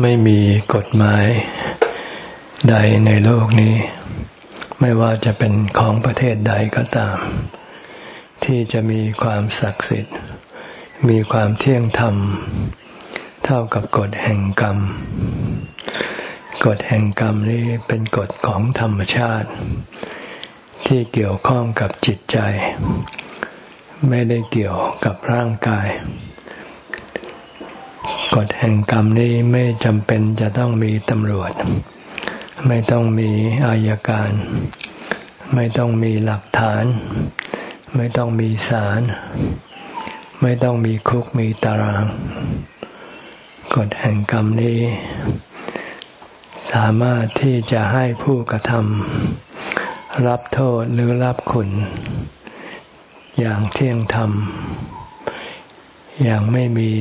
ไม่มีกฎหมายใดในโลกนี้ ไม่ว่าจะเป็นของประเทศใดก็ตาม ที่จะมีความศักดิ์สิทธิ์ มีความเที่ยงธรรม เท่ากับกฎแห่งกรรม กฎแห่งกรรมนี้เป็นกฎของธรรมชาติ ที่เกี่ยวข้องกับจิตใจ ไม่ได้เกี่ยวกับร่างกาย กฎแห่งกรรมนี้ไม่จำเป็นจะต้องมีตำรวจ ไม่ต้องมีอายการ ไม่ต้องมีหลักฐาน ไม่ต้องมีศาลไม่ต้องมีคุกมีตาราง กฎแห่งกรรมนี้ สามารถที่จะให้ผู้กระทำรับโทษหรือรับคุณ อย่างเที่ยงธรรม อย่างไม่มี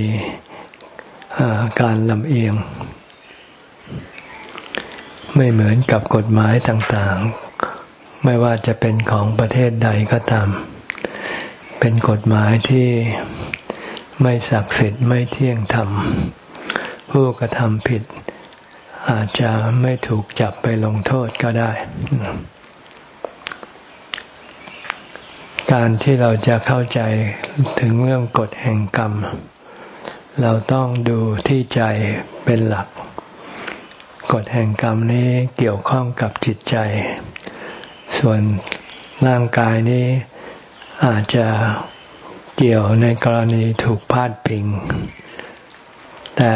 การลำเอียง ไม่เหมือนกับกฎหมายต่างๆ ไม่ว่าจะเป็นของประเทศใดก็ตาม เป็นกฎหมายที่ไม่ศักดิ์สิทธิ์ไม่เที่ยงธรรม ผู้กระทำผิด อาจจะไม่ถูกจับไปลงโทษก็ได้ การที่เราจะเข้าใจถึงเรื่องกฎแห่งกรรม เราต้องดูที่ใจเป็นหลัก กฎแห่งกรรมนี้เกี่ยวข้องกับจิตใจ ส่วนร่างกายนี้อาจจะเกี่ยวในกรณีถูกพาดพิง แต่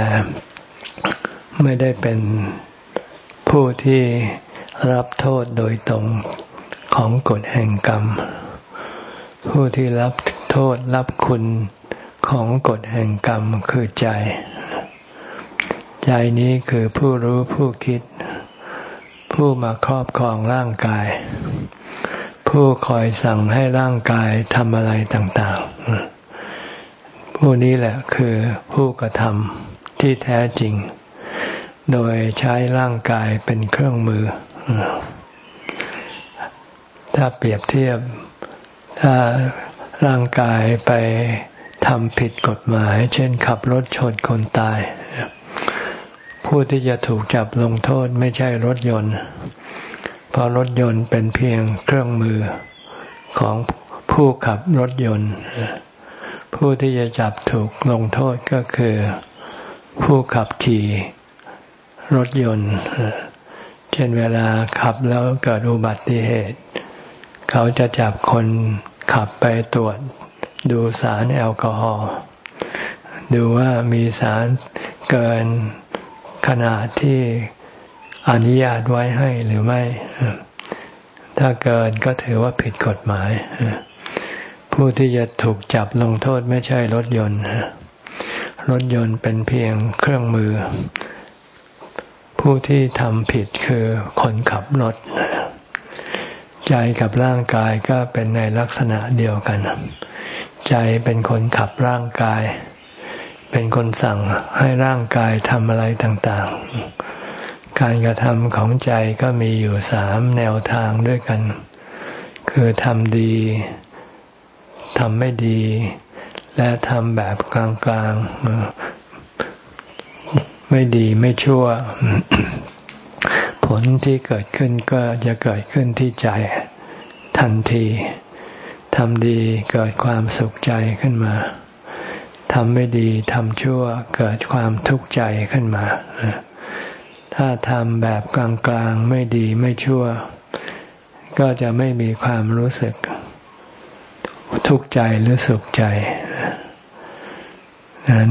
ไม่ได้เป็นผู้ที่รับโทษโดยตรงของกฎแห่งกรรม ผู้ที่รับโทษรับคุณ ของกฎแห่งกรรมคือใจ ใจนี้คือผู้รู้ผู้คิด ผู้มาครอบครองร่างกาย ผู้คอยสั่งให้ร่างกายทำอะไรต่างๆ ผู้นี้แหละคือผู้กระทำที่แท้จริง โดยใช้ร่างกายเป็นเครื่องมือ ถ้าเปรียบเทียบ ถ้าร่างกายไป ทำผิดกฎหมาย เช่นขับรถชนคนตาย ผู้ที่จะถูกจับลงโทษไม่ใช่รถยนต์ เพราะรถยนต์เป็นเพียงเครื่องมือของผู้ขับรถยนต์ ผู้ที่จะจับถูกลงโทษก็คือ ผู้ขับขี่รถยนต์ เช่นเวลาขับแล้วเกิดอุบัติเหตุ เขาจะจับคนขับไปตรวจ ดูสารแอลกอฮอล์ดูว่ามีสารเกินขนาดที่อนุญาตไว้ให้หรือไม่ ถ้าเกินก็ถือว่าผิดกฎหมาย ผู้ที่จะถูกจับลงโทษไม่ใช่รถยนต์ รถยนต์เป็นเพียงเครื่องมือ ผู้ที่ทำผิดคือคนขับรถ ใจกับร่างกายก็เป็นในลักษณะเดียวกัน ใจเป็นคนขับร่างกาย เป็นคนสั่งให้ร่างกายทำอะไรต่างๆ การกระทำของใจก็มีอยู่สามแนวทางด้วยกัน คือทำดีทำไม่ดี และทำแบบกลางๆ ไม่ดีไม่ชั่ว ผลที่เกิดขึ้นก็จะเกิดขึ้นที่ใจทันทีทำดีเกิดความสุขใจขึ้นมา ทำไม่ดีทำชั่วเกิดความทุกข์ใจขึ้นมา ถ้าทำแบบกลางๆไม่ดีไม่ชั่ว ก็จะไม่มีความรู้สึก ทุกข์ใจหรือสุขใจ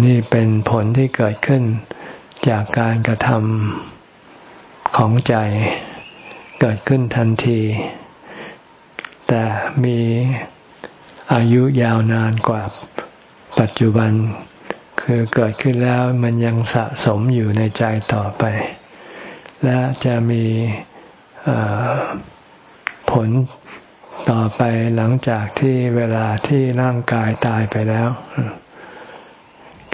นี่เป็นผลที่เกิดขึ้นจากการกระทำ ของใจเกิดขึ้นทันที แต่มีอายุยาวนานกว่าปัจจุบัน คือเกิดขึ้นแล้วมันยังสะสมอยู่ในใจต่อไป และจะมีผลต่อไปหลังจากที่เวลาที่ร่างกายตายไปแล้ว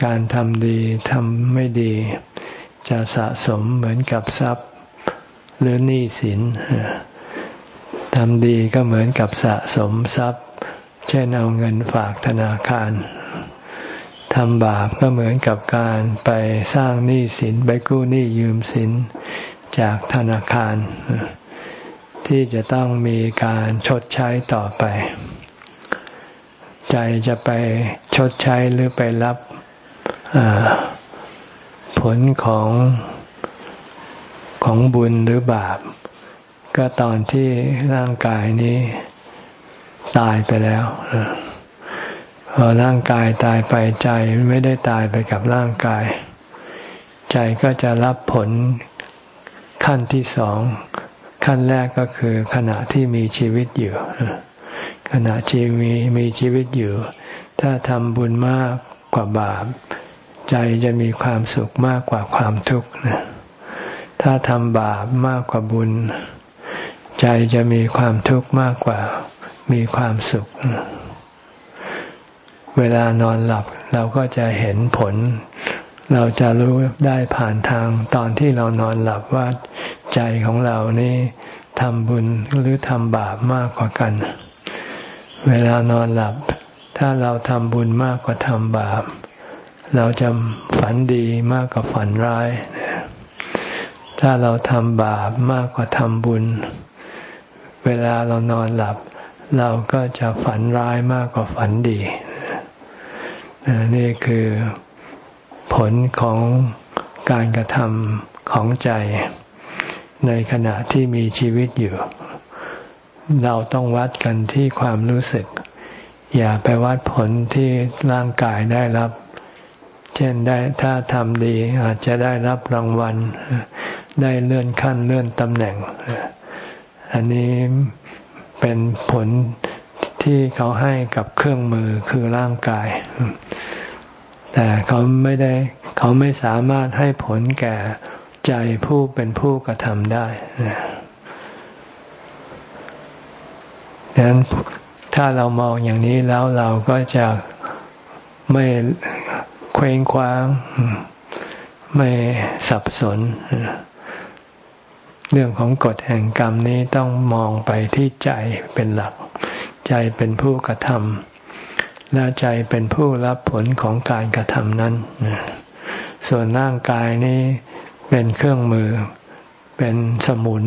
การทำดีทำไม่ดี จะสะสมเหมือนกับทรัพย์ หรือหนี้สินทำดีก็เหมือนกับสะสมทรัพย์ เช่นเอาเงินฝากธนาคารทำบาปก็เหมือนกับการไปสร้างหนี้สินไปกู้หนี้ยืมสินจากธนาคาร ที่จะต้องมีการชดใช้ต่อไป ใจจะไปชดใช้หรือไปรับผลของ ของบุญหรือบาป ก็ตอนที่ร่างกายนี้ตายไปแล้วพอร่างกายตายไปใจไม่ได้ตายไปกับร่างกาย ใจก็จะรับผลขั้นที่สอง ขั้นแรกก็คือขณะที่มีชีวิตอยู่ ขณะชีมีมีชีวิตอยู่ ถ้าทำบุญมากกว่าบาป ใจจะมีความสุขมากกว่าความทุกข์ ถ้าทำบาปมากกว่าบุญ ใจจะมีความทุกข์มากกว่า มีความสุข เวลานอนหลับเราก็จะเห็นผล เราจะรู้ได้ผ่านทางตอนที่เรานอนหลับว่า ใจของเรานี่ทำบุญหรือทำบาปมากกว่ากัน เวลานอนหลับ ถ้าเราทำบุญมากกว่าทำบาป เราจะฝันดีมากกว่าฝันร้าย ถ้าเราทำบาปมากกว่าทำบุญ เวลาเรานอนหลับ เราก็จะฝันร้ายมากกว่าฝันดี นี่คือผลของการกระทำของใจ ในขณะที่มีชีวิตอยู่ เราต้องวัดกันที่ความรู้สึก อย่าไปวัดผลที่ร่างกายได้รับ เช่นได้ถ้าทำดีอาจจะได้รับรางวัล ได้เลื่อนขั้นเลื่อนตำแหน่ง อันนี้เป็นผลที่เขาให้กับเครื่องมือคือร่างกาย แต่เขาไม่ได้เขาไม่สามารถให้ผลแก่ใจผู้เป็นผู้กระทำได้ดังนั้นถ้าเรามองอย่างนี้แล้วเราก็จะไม่เคว้งคว้าง ไม่สับสน เรื่องของกฎแห่งกรรมนี้ต้องมองไปที่ใจเป็นหลัก ใจเป็นผู้กระทำและใจเป็นผู้รับผลของการกระทำนั้น ส่วนร่างกายนี้เป็นเครื่องมือ เป็นสมุน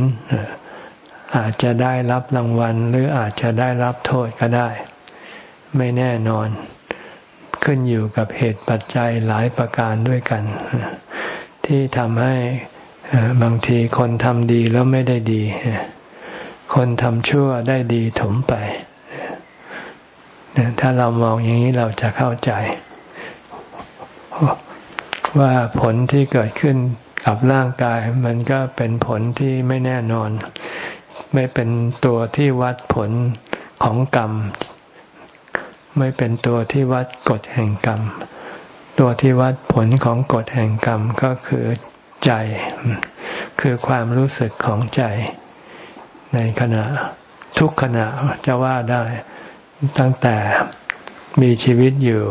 อาจจะได้รับรางวัล หรืออาจจะได้รับโทษก็ได้ ไม่แน่นอน ขึ้นอยู่กับเหตุปัจจัยหลายประการด้วยกัน ที่ทำให้ บางทีคนทำดีแล้วไม่ได้ดี คนทำชั่วได้ดีถมไปถ้าเรามองอย่างนี้เราจะเข้าใจ ว่าผลที่เกิดขึ้นกับร่างกาย มันก็เป็นผลที่ไม่แน่นอน ไม่เป็นตัวที่วัดผลของกรรม ไม่เป็นตัวที่วัดกฎแห่งกรรม ตัวที่วัดผลของกฎแห่งกรรมก็คือ ใจ คือความรู้สึกของใจ ในขณะทุกขณะจะว่าได้ตั้งแต่มีชีวิตอยู่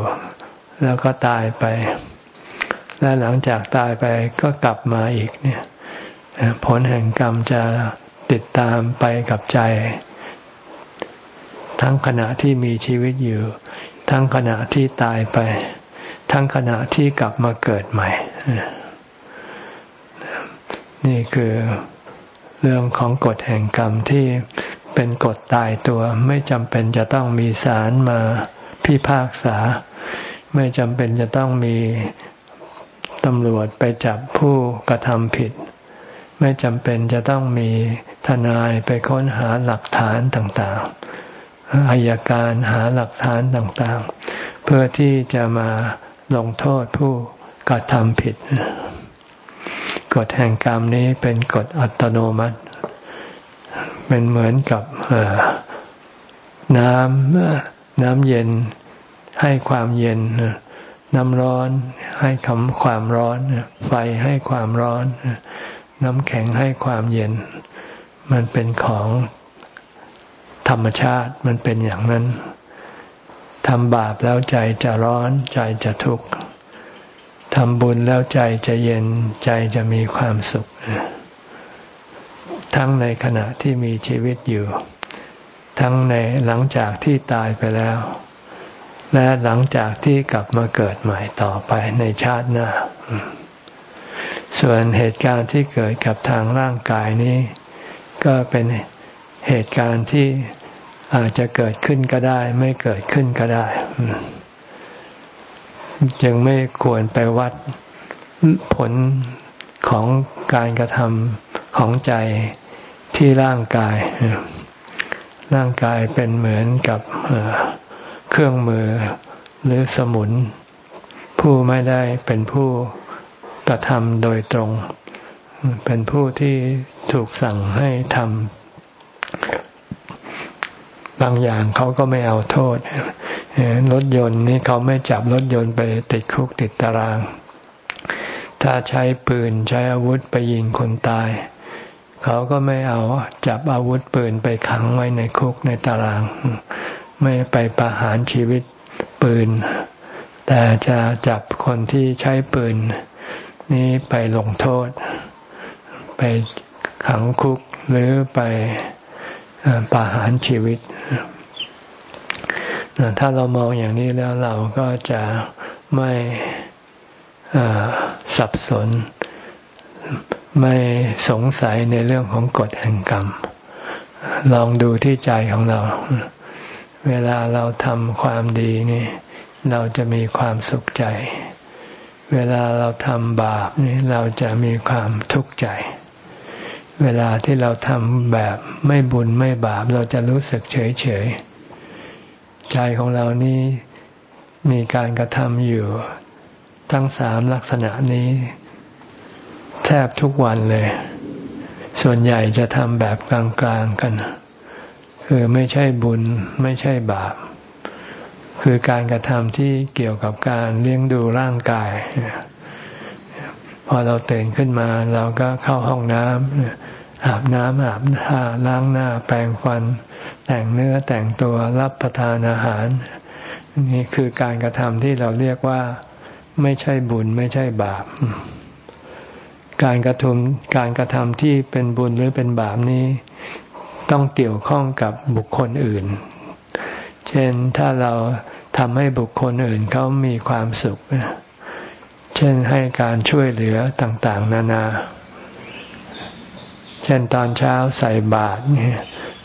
แล้วก็ตายไป และหลังจากตายไปก็กลับมาอีกเนี่ยผลแห่งกรรมจะติดตามไปกับใจ ทั้งขณะที่มีชีวิตอยู่ ทั้งขณะที่ตายไป ทั้งขณะที่กลับมาเกิดใหม่ นี่คือเรื่องของกฎแห่งกรรมที่เป็นกฎตายตัว ไม่จำเป็นจะต้องมีศาลมาพิพากษา ไม่จำเป็นจะต้องมีตำรวจไปจับผู้กระทำผิด ไม่จำเป็นจะต้องมีทนายไปค้นหาหลักฐานต่างๆอายการหาหลักฐานต่างๆ เพื่อที่จะมาลงโทษผู้กระทำผิด กฎแห่งกรรมนี้เป็นกฎอัตโนมัติ เป็นเหมือนกับน้ำน้ำเย็นให้ความเย็น น้ำร้อนให้คำความร้อน ไฟให้ความร้อน น้ำแข็งให้ความเย็น มันเป็นของธรรมชาติมันเป็นอย่างนั้นทำบาปแล้วใจจะร้อนใจจะทุกข์ ทำบุญแล้วใจจะเย็นใจจะมีความสุข ทั้งในขณะที่มีชีวิตอยู่ ทั้งในหลังจากที่ตายไปแล้ว และหลังจากที่กลับมาเกิดใหม่ต่อไปในชาติหน้า ส่วนเหตุการณ์ที่เกิดกับทางร่างกายนี้ ก็เป็นเหตุการณ์ที่อาจจะเกิดขึ้นก็ได้ ไม่เกิดขึ้นก็ได้ จึงไม่ควรไปวัดผลของการกระทำของใจที่ร่างกาย ร่างกายเป็นเหมือนกับเครื่องมือหรือสมุน ผู้ไม่ได้เป็นผู้กระทำโดยตรง เป็นผู้ที่ถูกสั่งให้ทำ บางอย่างเขาก็ไม่เอาโทษรถยนต์นี่เขาไม่จับรถยนต์ไปติดคุกติดตาราง ถ้าใช้ปืนใช้อาวุธไปยิงคนตาย เขาก็ไม่เอาจับอาวุธปืนไปขังไว้ในคุกในตาราง ไม่ไปประหารชีวิตปืน แต่จะจับคนที่ใช้ปืน นี้ไปลงโทษ ไปขังคุกหรือไป ประหารชีวิต ถ้าเรามองอย่างนี้แล้วเราก็จะไม่สับสน ไม่สงสัยในเรื่องของกฎแห่งกรรม ลองดูที่ใจของเรา เวลาเราทำความดีนี่เราจะมีความสุขใจ เวลาเราทำบาปนี่เราจะมีความทุกข์ใจ เวลาที่เราทำแบบไม่บุญไม่บาป เราจะรู้สึกเฉยเฉยใจของเรานี่มีการกระทำอยู่ทั้งสามลักษณะนี้ แทบทุกวันเลย ส่วนใหญ่จะทำแบบกลางๆกัน คือไม่ใช่บุญไม่ใช่บาป คือการกระทำที่เกี่ยวกับการเลี้ยงดูร่างกาย พอเราตื่นขึ้นมา เราก็เข้าห้องน้ำอาบน้ำอาบท่าล้างหน้าแปรงฟัน แต่งเนื้อแต่งตัวรับประทานอาหาร นี่คือการกระทำที่เราเรียกว่า ไม่ใช่บุญไม่ใช่บาป การกระทำการกระทำที่เป็นบุญหรือเป็นบาปนี้ ต้องเกี่ยวข้องกับบุคคลอื่น เช่นถ้าเราทำให้บุคคลอื่นเขามีความสุขเช่นให้การช่วยเหลือต่างๆ นานา เช่นตอนเช้าใส่บาตร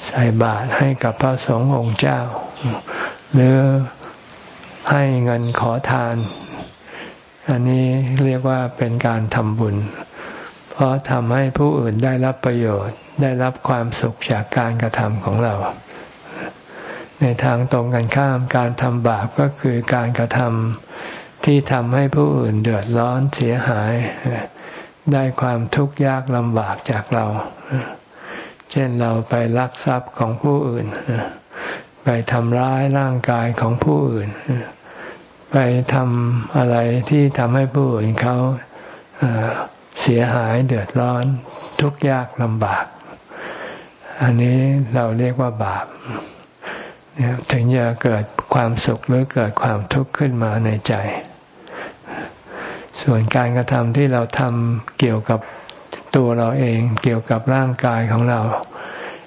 ใส่บาตรให้กับพระสงฆ์องค์เจ้า หรือให้เงินขอทาน อันนี้เรียกว่าเป็นการทำบุญ เพราะทำให้ผู้อื่นได้รับประโยชน์ได้รับความสุขจากการกระทำของเรา ในทางตรงกันข้ามการทำบาปก็คือการกระทำ ที่ทำให้ผู้อื่นเดือดร้อนเสียหาย ได้ความทุกข์ยากลำบากจากเรา เช่นเราไปลักทรัพย์ของผู้อื่น ไปทำร้ายร่างกายของผู้อื่น ไปทำอะไรที่ทำให้ผู้อื่นเขาเสียหายเดือดร้อน ทุกข์ยากลำบาก อันนี้เราเรียกว่าบาป ถึงจะเกิดความสุขหรือเกิดความทุกข์ขึ้นมาในใจ ส่วนการกระทำที่เราทำเกี่ยวกับตัวเราเองเกี่ยวกับร่างกายของเรา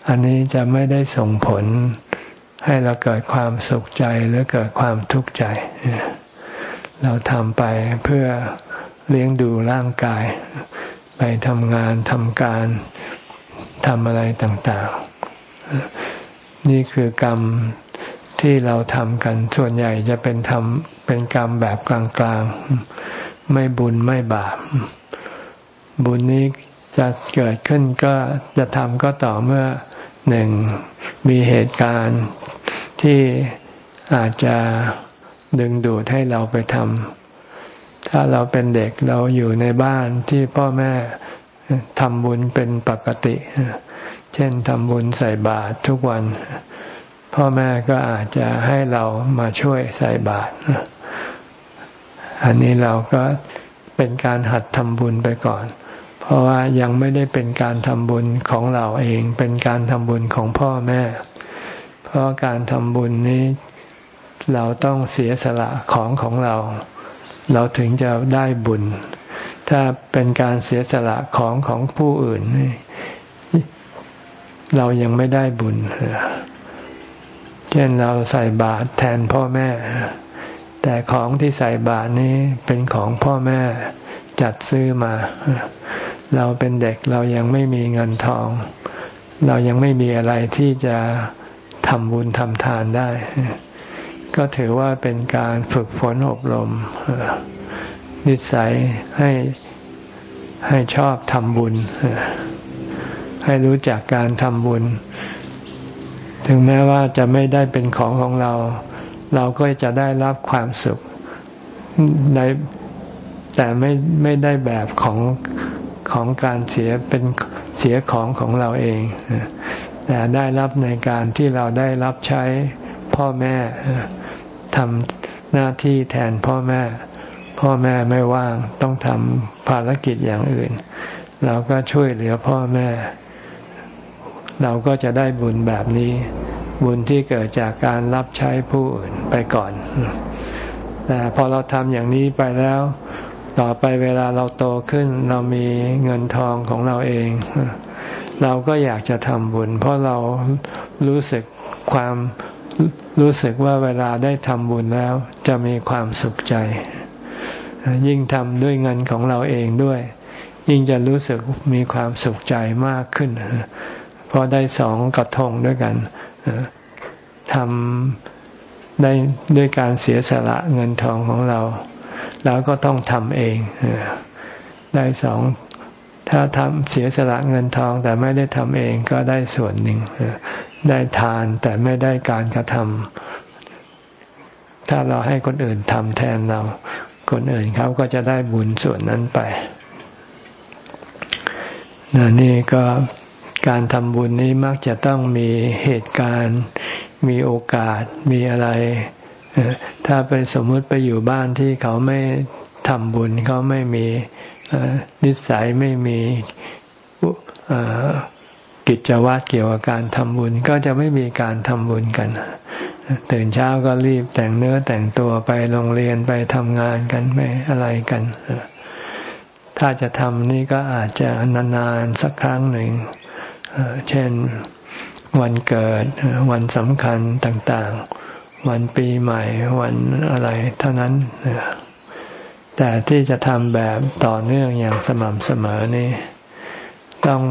อันนี้จะไม่ได้ส่งผลให้เราเกิดความสุขใจหรือเกิดความทุกข์ใจ เราทำไปเพื่อเลี้ยงดูร่างกาย ไปทำงานทำการทำอะไรต่างๆ นี่คือกรรมที่เราทำกัน ส่วนใหญ่จะเป็นทำเป็นกรรมแบบกลางๆ ไม่บุญไม่บาป บุญนี้จะเกิดขึ้นก็จะทำก็ต่อเมื่อหนึ่งมีเหตุการณ์ที่อาจจะดึงดูดให้เราไปทำ ถ้าเราเป็นเด็กเราอยู่ในบ้านที่พ่อแม่ทำบุญเป็นปกติ เช่นทำบุญใส่บาตรทุกวัน พ่อแม่ก็อาจจะให้เรามาช่วยใส่บาตรอันนี้เราก็เป็นการหัดทำบุญไปก่อน เพราะว่ายังไม่ได้เป็นการทำบุญของเราเอง เป็นการทำบุญของพ่อแม่ เพราะการทำบุญนี้เราต้องเสียสละของของเรา เราถึงจะได้บุญ ถ้าเป็นการเสียสละของของผู้อื่น เรายังไม่ได้บุญ เช่นเราใส่บาตรแทนพ่อแม่ แต่ของที่ใส่บาตรนี้เป็นของพ่อแม่จัดซื้อมา เราเป็นเด็กเรายังไม่มีเงินทอง เรายังไม่มีอะไรที่จะทำบุญทำทานได้ ก็ถือว่าเป็นการฝึกฝนอบรม นิสัยให้ให้ชอบทำบุญ ให้รู้จักการทำบุญ ถึงแม้ว่าจะไม่ได้เป็นของของเรา เราก็จะได้รับความสุขในแต่ไม่ไม่ได้แบบของของการเสียเป็นเสียของของเราเอง แต่ได้รับในการที่เราได้รับใช้พ่อแม่ทำหน้าที่แทนพ่อแม่ พ่อแม่ไม่ว่างต้องทำภารกิจอย่างอื่น เราก็ช่วยเหลือพ่อแม่ เราก็จะได้บุญแบบนี้ บุญที่เกิดจากการรับใช้ผู้อื่นไปก่อน แต่พอเราทำอย่างนี้ไปแล้ว ต่อไปเวลาเราโตขึ้น เรามีเงินทองของเราเอง เราก็อยากจะทำบุญ เพราะเรารู้สึกความรู้สึกว่าเวลาได้ทำบุญแล้วจะมีความสุขใจ ยิ่งทำด้วยเงินของเราเองด้วย ยิ่งจะรู้สึกมีความสุขใจมากขึ้น เพราะได้สองกระทงด้วยกันทำได้ด้วยการเสียสละเงินทองของเรา แล้วก็ต้องทำเองได้สองถ้าทำเสียสละเงินทองแต่ไม่ได้ทำเองก็ได้ส่วนหนึ่งได้ทานแต่ไม่ได้การกระทำถ้าเราให้คนอื่นทำแทนเรา คนอื่นเขาก็จะได้บุญส่วนนั้นไปนนี่ก็ การทำบุญนี้มักจะต้องมีเหตุการณ์ มีโอกาส มีอะไร ถ้าไปสมมุติไปอยู่บ้านที่เขาไม่ทำบุญเขาไม่มีนิสัยไม่มีกิจวัตรเกี่ยวกับการทำบุญ ก็จะไม่มีการทำบุญกัน ตื่นเช้าก็รีบแต่งเนื้อแต่งตัวไปโรงเรียนไปทำงานกันไม่อะไรกัน ถ้าจะทำนี่ก็อาจจะนานๆสักครั้งหนึ่ง เช่นวันเกิดวันสำคัญต่างๆ วันปีใหม่วันอะไรเท่านั้น แต่ที่จะทำแบบต่อเนื่องอย่างสม่ำเสมอนี่ต้อง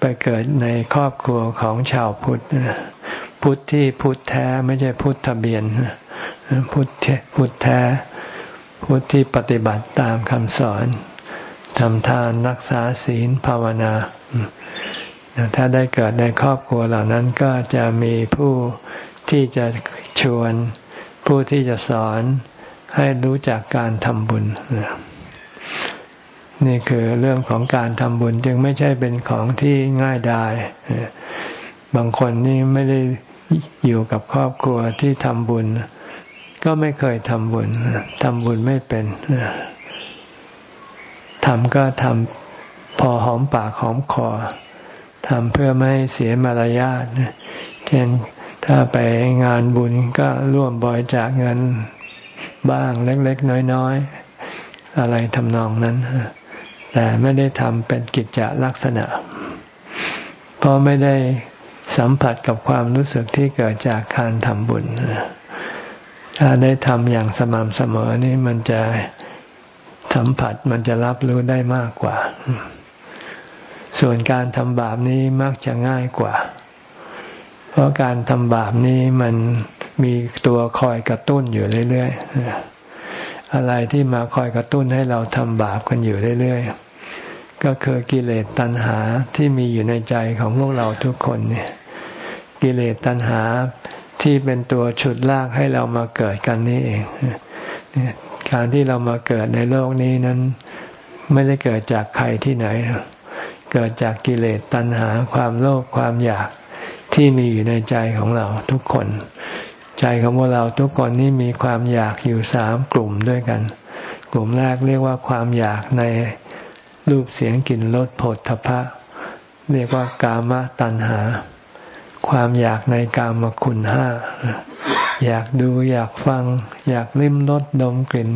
ไปเกิดในครอบครัวของชาวพุทธพุทธที่พุทธแท้ไม่ใช่พุทธทะเบียนพุทธพุทธแท้ พุทธที่ปฏิบัติตามคำสอนทำทานรักษาศีลภาวนา ถ้าได้เกิดในครอบครัวเหล่านั้นก็จะมีผู้ที่จะชวน ผู้ที่จะสอนให้รู้จักการทำบุญ นี่คือเรื่องของการทำบุญจึงไม่ใช่เป็นของที่ง่ายดายบางคนนี่ไม่ได้อยู่กับครอบครัวที่ทำบุญ ก็ไม่เคยทำบุญทำบุญไม่เป็นทำก็ทำพอหอมปากหอมคอ ทำเพื่อไม่เสียมารยาทเช่นถ้าไปงานบุญก็ร่วมบริจาคเงินบ้างเล็กๆ น้อยๆ อะไรทำนองนั้น แต่ไม่ได้ทำเป็นกิจจลักษณะ เพราะไม่ได้สัมผัสกับความรู้สึกที่เกิดจากการทำบุญ ถ้าได้ทำอย่างสม่ำเสมอนี่มันจะสัมผัสมันจะรับรู้ได้มากกว่า ส่วนการทำบาปนี้มักจะง่ายกว่า เพราะการทำบาปนี้มันมีตัวคอยกระตุ้นอยู่เรื่อยๆ อะไรที่มาคอยกระตุ้นให้เราทำบาปกันอยู่เรื่อยๆ ก็คือกิเลสตัณหาที่มีอยู่ในใจของพวกเราทุกคนเนี่ย กิเลสตัณหาที่เป็นตัวฉุดลากให้เรามาเกิดกันนี่เอง การที่เรามาเกิดในโลกนี้นั้น ไม่ได้เกิดจากใครที่ไหน เกิดจากกิเลสตัณหาความโลภความอยากที่มีอยู่ในใจของเราทุกคน ใจของพวกเราทุกคนนี่มีความอยากอยู่สามกลุ่มด้วยกัน กลุ่มแรกเรียกว่าความอยากในรูปเสียงกลิ่นรสผลทพะ เรียกว่ากามตัณหา ความอยากในกามคุณห้า อยากดูอยากฟัง อยากลิ้มรสดมกลิ่น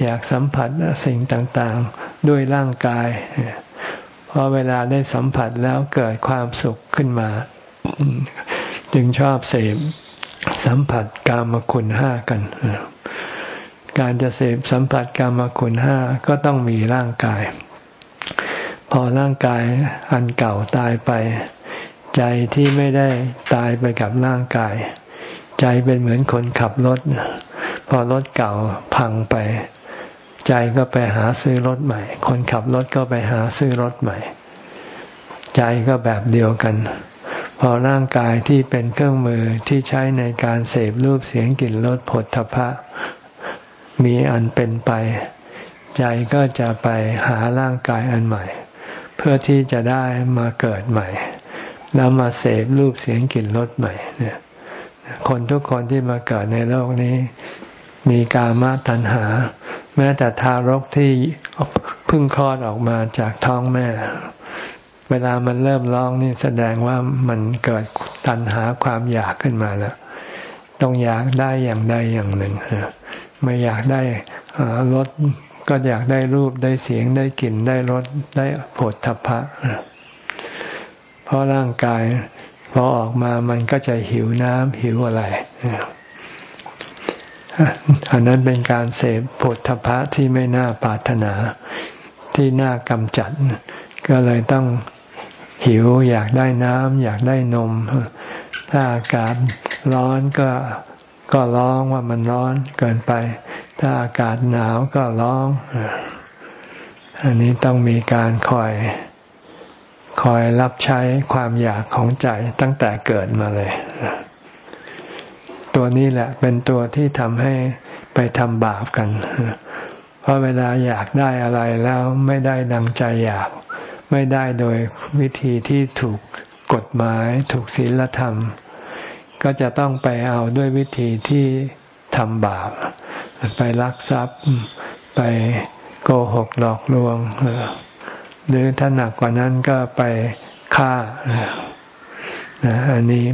อยากสัมผัสสิ่งต่างๆ ด้วยร่างกาย พอเวลาได้สัมผัสแล้วเกิดความสุขขึ้นมา จึงชอบเสพสัมผัสกามคุณห้ากัน การจะเสพสัมผัสกรรมคุณห้าก็ต้องมีร่างกาย พอร่างกายอันเก่าตายไป ใจที่ไม่ได้ตายไปกับร่างกาย ใจเป็นเหมือนคนขับรถ พอรถเก่าพังไป ใจก็ไปหาซื้อรถใหม่ คนขับรถก็ไปหาซื้อรถใหม่ ใจก็แบบเดียวกัน พอร่างกายที่เป็นเครื่องมือที่ใช้ในการเสพรูปเสียงกลิ่นรสผลทพะ มีอันเป็นไป ใจก็จะไปหาร่างกายอันใหม่ เพื่อที่จะได้มาเกิดใหม่ แล้วมาเสพรูปเสียงกลิ่นรสใหม่เนี่ยคนทุกคนที่มาเกิดในโลกนี้ มีกามตัณหา แม้แต่ทารกที่เพิ่งคลอดออกมาจากท้องแม่ เวลามันเริ่มร้องนี่แสดงว่ามันเกิดตัณหาความอยากขึ้นมาแล้ว ต้องอยากได้อย่างใดอย่างหนึ่งไม่อยากได้รสก็อยากได้รูปได้เสียงได้กลิ่นได้รสได้ผลทพพะเพราะร่างกายพอออกมามันก็จะหิวน้ำหิวอะไร อันนั้นเป็นการเสพผลทพะที่ไม่น่าปรารถนาที่น่ากำจัด ก็เลยต้องหิวอยากได้น้ำอยากได้นม ถ้าอากาศร้อนก็ก็ร้องว่ามันร้อนเกินไป ถ้าอากาศหนาวก็ร้อง อันนี้ต้องมีการคอยคอยรับใช้ความอยากของใจตั้งแต่เกิดมาเลย ตัวนี้แหละเป็นตัวที่ทำให้ไปทำบาปกัน เพราะเวลาอยากได้อะไรแล้วไม่ได้ดังใจอยาก ไม่ได้โดยวิธีที่ถูกกฎหมาย ถูกศีลธรรม ก็จะต้องไปเอาด้วยวิธีที่ทำบาป ไปลักทรัพย์ ไปโกหกหลอกลวง หรือถ้าหนักกว่านั้นก็ไปฆ่าอันนี้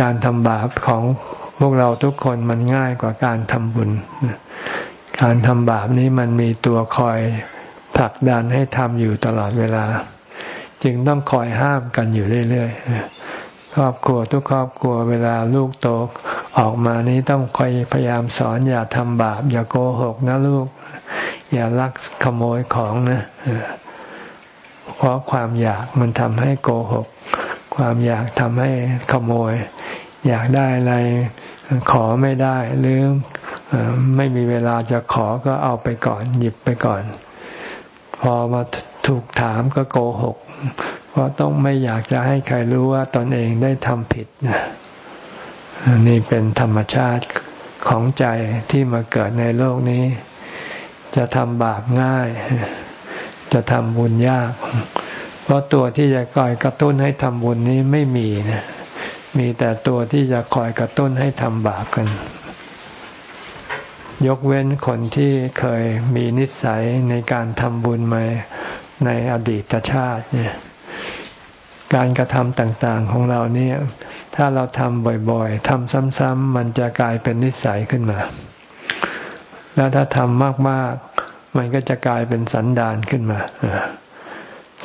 การทำบาปของพวกเราทุกคนมันง่ายกว่าการทำบุญ การทำบาปนี้มันมีตัวคอยผลักดันให้ทำอยู่ตลอดเวลา จึงต้องคอยห้ามกันอยู่เรื่อยๆ ครอบครัวทุกครอบครัวเวลาลูกโตออกมานี้ต้องคอยพยายามสอนอย่าทำบาป อย่าโกหกนะลูก อย่าลักขโมยของนะเพราะความอยากมันทำให้โกหก ความอยากทำให้ขโมย อยากได้อะไรขอไม่ได้หรือไม่มีเวลาจะขอก็เอาไปก่อน หยิบไปก่อน พอมาถูกถามก็โกหก เพราะต้องไม่อยากจะให้ใครรู้ว่าตนเองได้ทำผิดนี่เป็นธรรมชาติของใจที่มาเกิดในโลกนี้ จะทำบาปง่าย จะทำบุญยาก เพราะตัวที่จะคอยกระตุ้นให้ทำบุญนี้ไม่มีนะ มีแต่ตัวที่จะคอยกระตุ้นให้ทำบาปกัน ยกเว้นคนที่เคยมีนิสัยในการทำบุญมาในอดีตชาติเนี่ยการกระทำต่างๆของเราเนี่ย ถ้าเราทำบ่อยๆทำซ้ำๆมันจะกลายเป็นนิสัยขึ้นมา แล้วถ้าทำมากๆ มันก็จะกลายเป็นสันดานขึ้นมา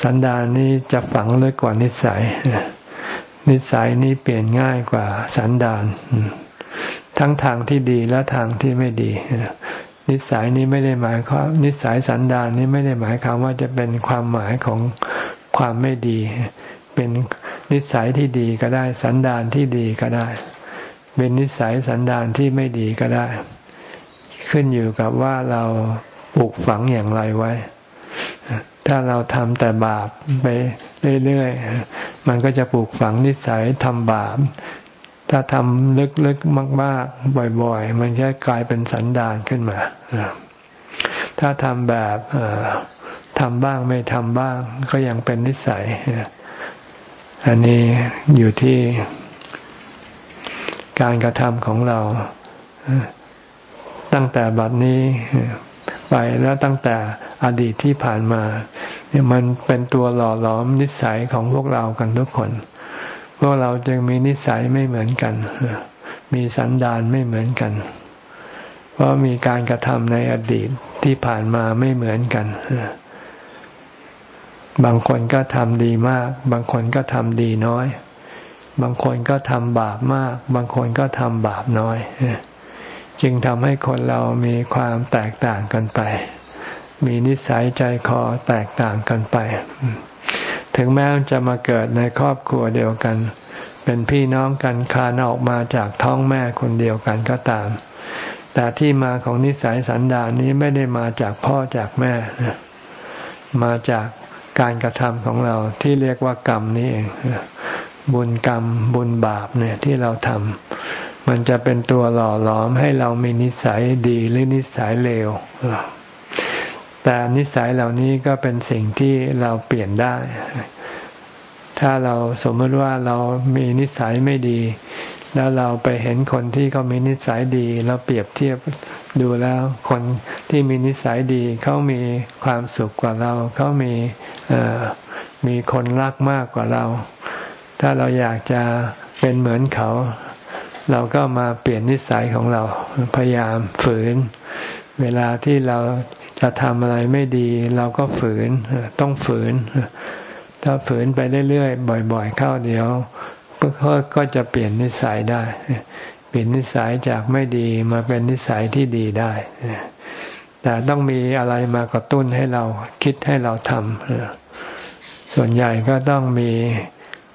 สันดานนี้จะฝังลึกกว่านิสัย นิสัยนี้เปลี่ยนง่ายกว่าสันดาน ทั้งทางที่ดีและทางที่ไม่ดี นิสัยนี้ไม่ได้หมายความนิสัยสันดานนี้ไม่ได้หมายความว่าจะเป็นความหมายของความไม่ดี เป็นนิสัยที่ดีก็ได้ สันดานที่ดีก็ได้ เป็นนิสัยสันดานที่ไม่ดีก็ได้ ขึ้นอยู่กับว่าเราปลูกฝังอย่างไรไว้ ถ้าเราทำแต่บาปไปเรื่อยๆ มันก็จะปลูกฝังนิสัยทำบาป ถ้าทำลึกๆ มาก ๆ บ่อย ๆ มันจะกลายเป็นสันดานขึ้นมา ถ้าทำแบบทำบ้างไม่ทำบ้าง ก็ยังเป็นนิสัย อันนี้อยู่ที่การกระทำของเรา ตั้งแต่บัดนี้ ไปแล้วตั้งแต่อดีตที่ผ่านมาเนี่ยมันเป็นตัวหล่อหลอมนิสัยของพวกเรากันทุกคน พวกเราจึงมีนิสัยไม่เหมือนกัน มีสันดานไม่เหมือนกัน เพราะมีการกระทำในอดีตที่ผ่านมาไม่เหมือนกันบางคนก็ทำดีมาก บางคนก็ทำดีน้อย บางคนก็ทำบาปมาก บางคนก็ทำบาปน้อย จึงทำให้คนเรามีความแตกต่างกันไป มีนิสัยใจคอแตกต่างกันไป ถึงแม้จะมาเกิดในครอบครัวเดียวกัน เป็นพี่น้องกันคานออกมาจากท้องแม่คนเดียวกันก็ตาม แต่ที่มาของนิสัยสันดานนี้ไม่ได้มาจากพ่อจากแม่ มาจากการกระทำของเราที่เรียกว่ากรรมนี้เองบุญกรรมบุญบาปเนี่ยที่เราทำ มันจะเป็นตัวหล่อหลอมให้เรามีนิสัยดีหรือนิสัยเลว แต่นิสัยเหล่านี้ก็เป็นสิ่งที่เราเปลี่ยนได้ ถ้าเราสมมติว่าเรามีนิสัยไม่ดี แล้วเราไปเห็นคนที่เขามีนิสัยดี เราเปรียบเทียบดูแล้วคนที่มีนิสัยดีเขามีความสุขกว่าเราเขามีมีคนรักมากกว่าเรา ถ้าเราอยากจะเป็นเหมือนเขา เราก็มาเปลี่ยนนิสัยของเรา พยายามฝืน เวลาที่เราจะทำอะไรไม่ดี เราก็ฝืนต้องฝืน ถ้าฝืนไปเรื่อยๆบ่อย ๆ เข้าเดียวก็จะเปลี่ยนนิสัยได้ เปลี่ยนนิสัยจากไม่ดีมาเป็นนิสัยที่ดีได้แต่ต้องมีอะไรมากระตุ้นให้เราคิดให้เราทำส่วนใหญ่ก็ต้องมี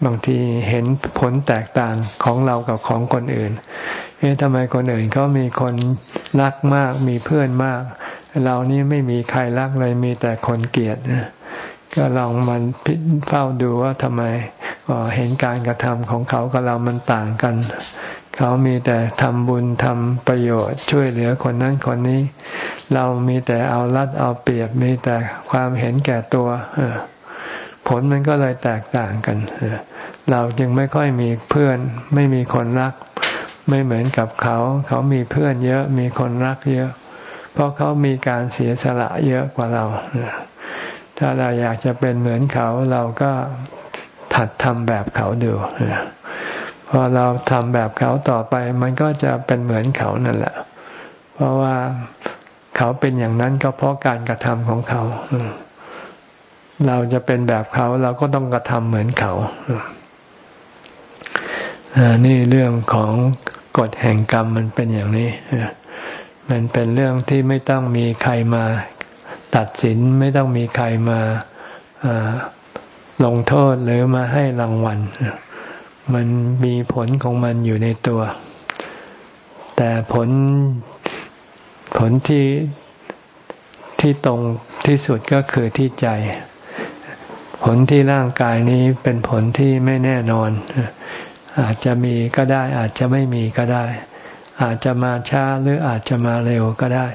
บางทีเห็นผลแตกต่างของเรากับของคนอื่นเอ๊ะทำไมคนอื่นเขามีคนรักมากมีเพื่อนมาก เรานี่ไม่มีใครรักเลยมีแต่คนเกลียดก็ลองมันพิเฝ้าดูว่าทำไมเห็นการกระทำของเขากับเรามันต่างกัน เขามีแต่ทำบุญทำประโยชน์ ช่วยเหลือคนนั้นคนนี้ เรามีแต่เอารัดเอาเปรียบมีแต่ความเห็นแก่ตัว ผลมันก็เลยแตกต่างกัน เราจึงไม่ค่อยมีเพื่อน ไม่มีคนรัก ไม่เหมือนกับเขา เขามีเพื่อนเยอะมีคนรักเยอะ เพราะเขามีการเสียสละเยอะกว่าเรา ถ้าเราอยากจะเป็นเหมือนเขาเราก็ถัดทำแบบเขาดูพอเราทำแบบเขาต่อไป มันก็จะเป็นเหมือนเขานั่นแหละ เพราะว่าเขาเป็นอย่างนั้นก็เพราะการกระทำของเขา เราจะเป็นแบบเขาเราก็ต้องกระทำเหมือนเขานี่เรื่องของกฎแห่งกรรมมันเป็นอย่างนี้มันเป็นเรื่องที่ไม่ต้องมีใครมาตัดสินไม่ต้องมีใครมาลงโทษหรือมาให้รางวัล มันมีผลของมันอยู่ในตัว แต่ผลผลที่ที่ตรงที่สุดก็คือที่ใจ ผลที่ร่างกายนี้เป็นผลที่ไม่แน่นอน อาจจะมีก็ได้ อาจจะไม่มีก็ได้ อาจจะมาช้าหรืออาจจะมาเร็วก็ได้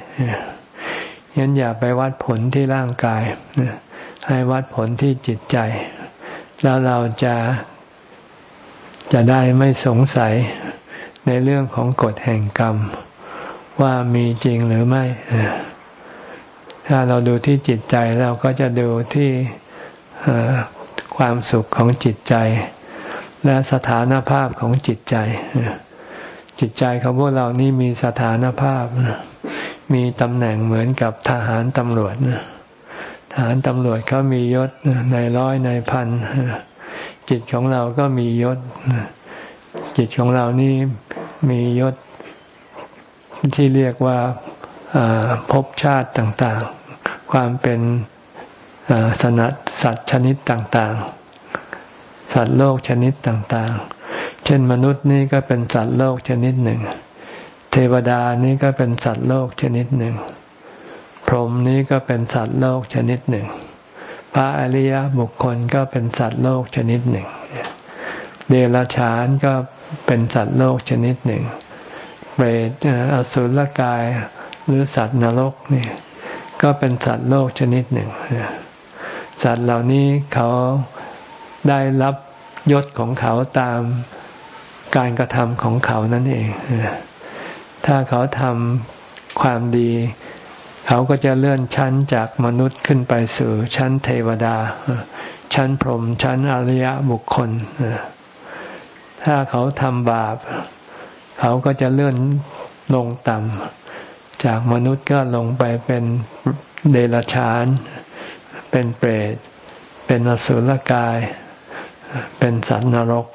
ยันอย่าไปวัดผลที่ร่างกาย ให้วัดผลที่จิตใจ แล้วเราจะจะได้ไม่สงสัยในเรื่องของกฎแห่งกรรม ว่ามีจริงหรือไม่ ถ้าเราดูที่จิตใจเราก็จะดูที่ ความสุขของจิตใจ และสถานภาพของจิตใจ จิตใจของพวกเรานี่มีสถานภาพ มีตำแหน่งเหมือนกับทหารตำรวจทหารตำรวจเขามียศในร้อยในพันจิตของเราก็มียศ จิตของเรานี่มียศที่เรียกว่าภพชาติต่างๆ ความเป็น สนัดสัตว์ชนิดต่างๆ สัตว์โลกชนิดต่างๆ เช่นมนุษย์นี่ก็เป็นสัตว์โลกชนิดหนึ่ง เทวดานี่ก็เป็นสัตว์โลกชนิดหนึ่ง พรหมนี่ก็เป็นสัตว์โลกชนิดหนึ่ง พระอริยบุคคลก็เป็นสัตว์โลกชนิดหนึ่ง เดรัจฉานก็เป็นสัตว์โลกชนิดหนึ่ง เปรตอสุรกายหรือสัตว์นรกนี่ก็เป็นสัตว์โลกชนิดหนึ่ง สัตว์เหล่านี้เขาได้รับยศของเขาตามการกระทำของเขานั่นเอง ถ้าเขาทำความดี เขาก็จะเลื่อนชั้นจากมนุษย์ขึ้นไปสู่ชั้นเทวดา ชั้นพรหม ชั้นอริยบุคคล ถ้าเขาทำบาป เขาก็จะเลื่อนลงต่ำ จากมนุษย์ก็ลงไปเป็นเดรัจฉานเป็นเปรต เป็นอสุรกาย เป็นสัตว์นรก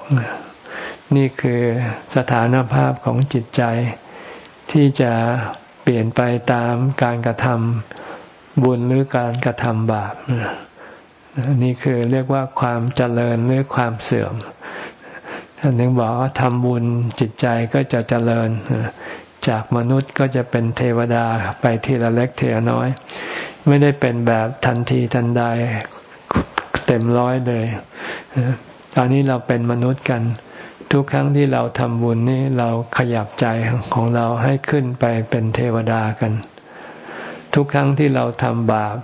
นี่คือสถานภาพของจิตใจ ที่จะเปลี่ยนไปตามการกระทำบุญหรือการกระทำบาปนี่คือเรียกว่าความเจริญหรือความเสื่อมท่านถึงบอกว่าทำบุญจิตใจก็จะเจริญ จากมนุษย์ก็จะเป็นเทวดาไปทีละเล็กทีละน้อย ไม่ได้เป็นแบบทันทีทันใดเต็มร้อยเลยตอนนี้เราเป็นมนุษย์กัน ทุกครั้งที่เราทำบุญนี่เราขยับใจของเราให้ขึ้นไปเป็นเทวดากัน ทุกครั้งที่เราทำบาป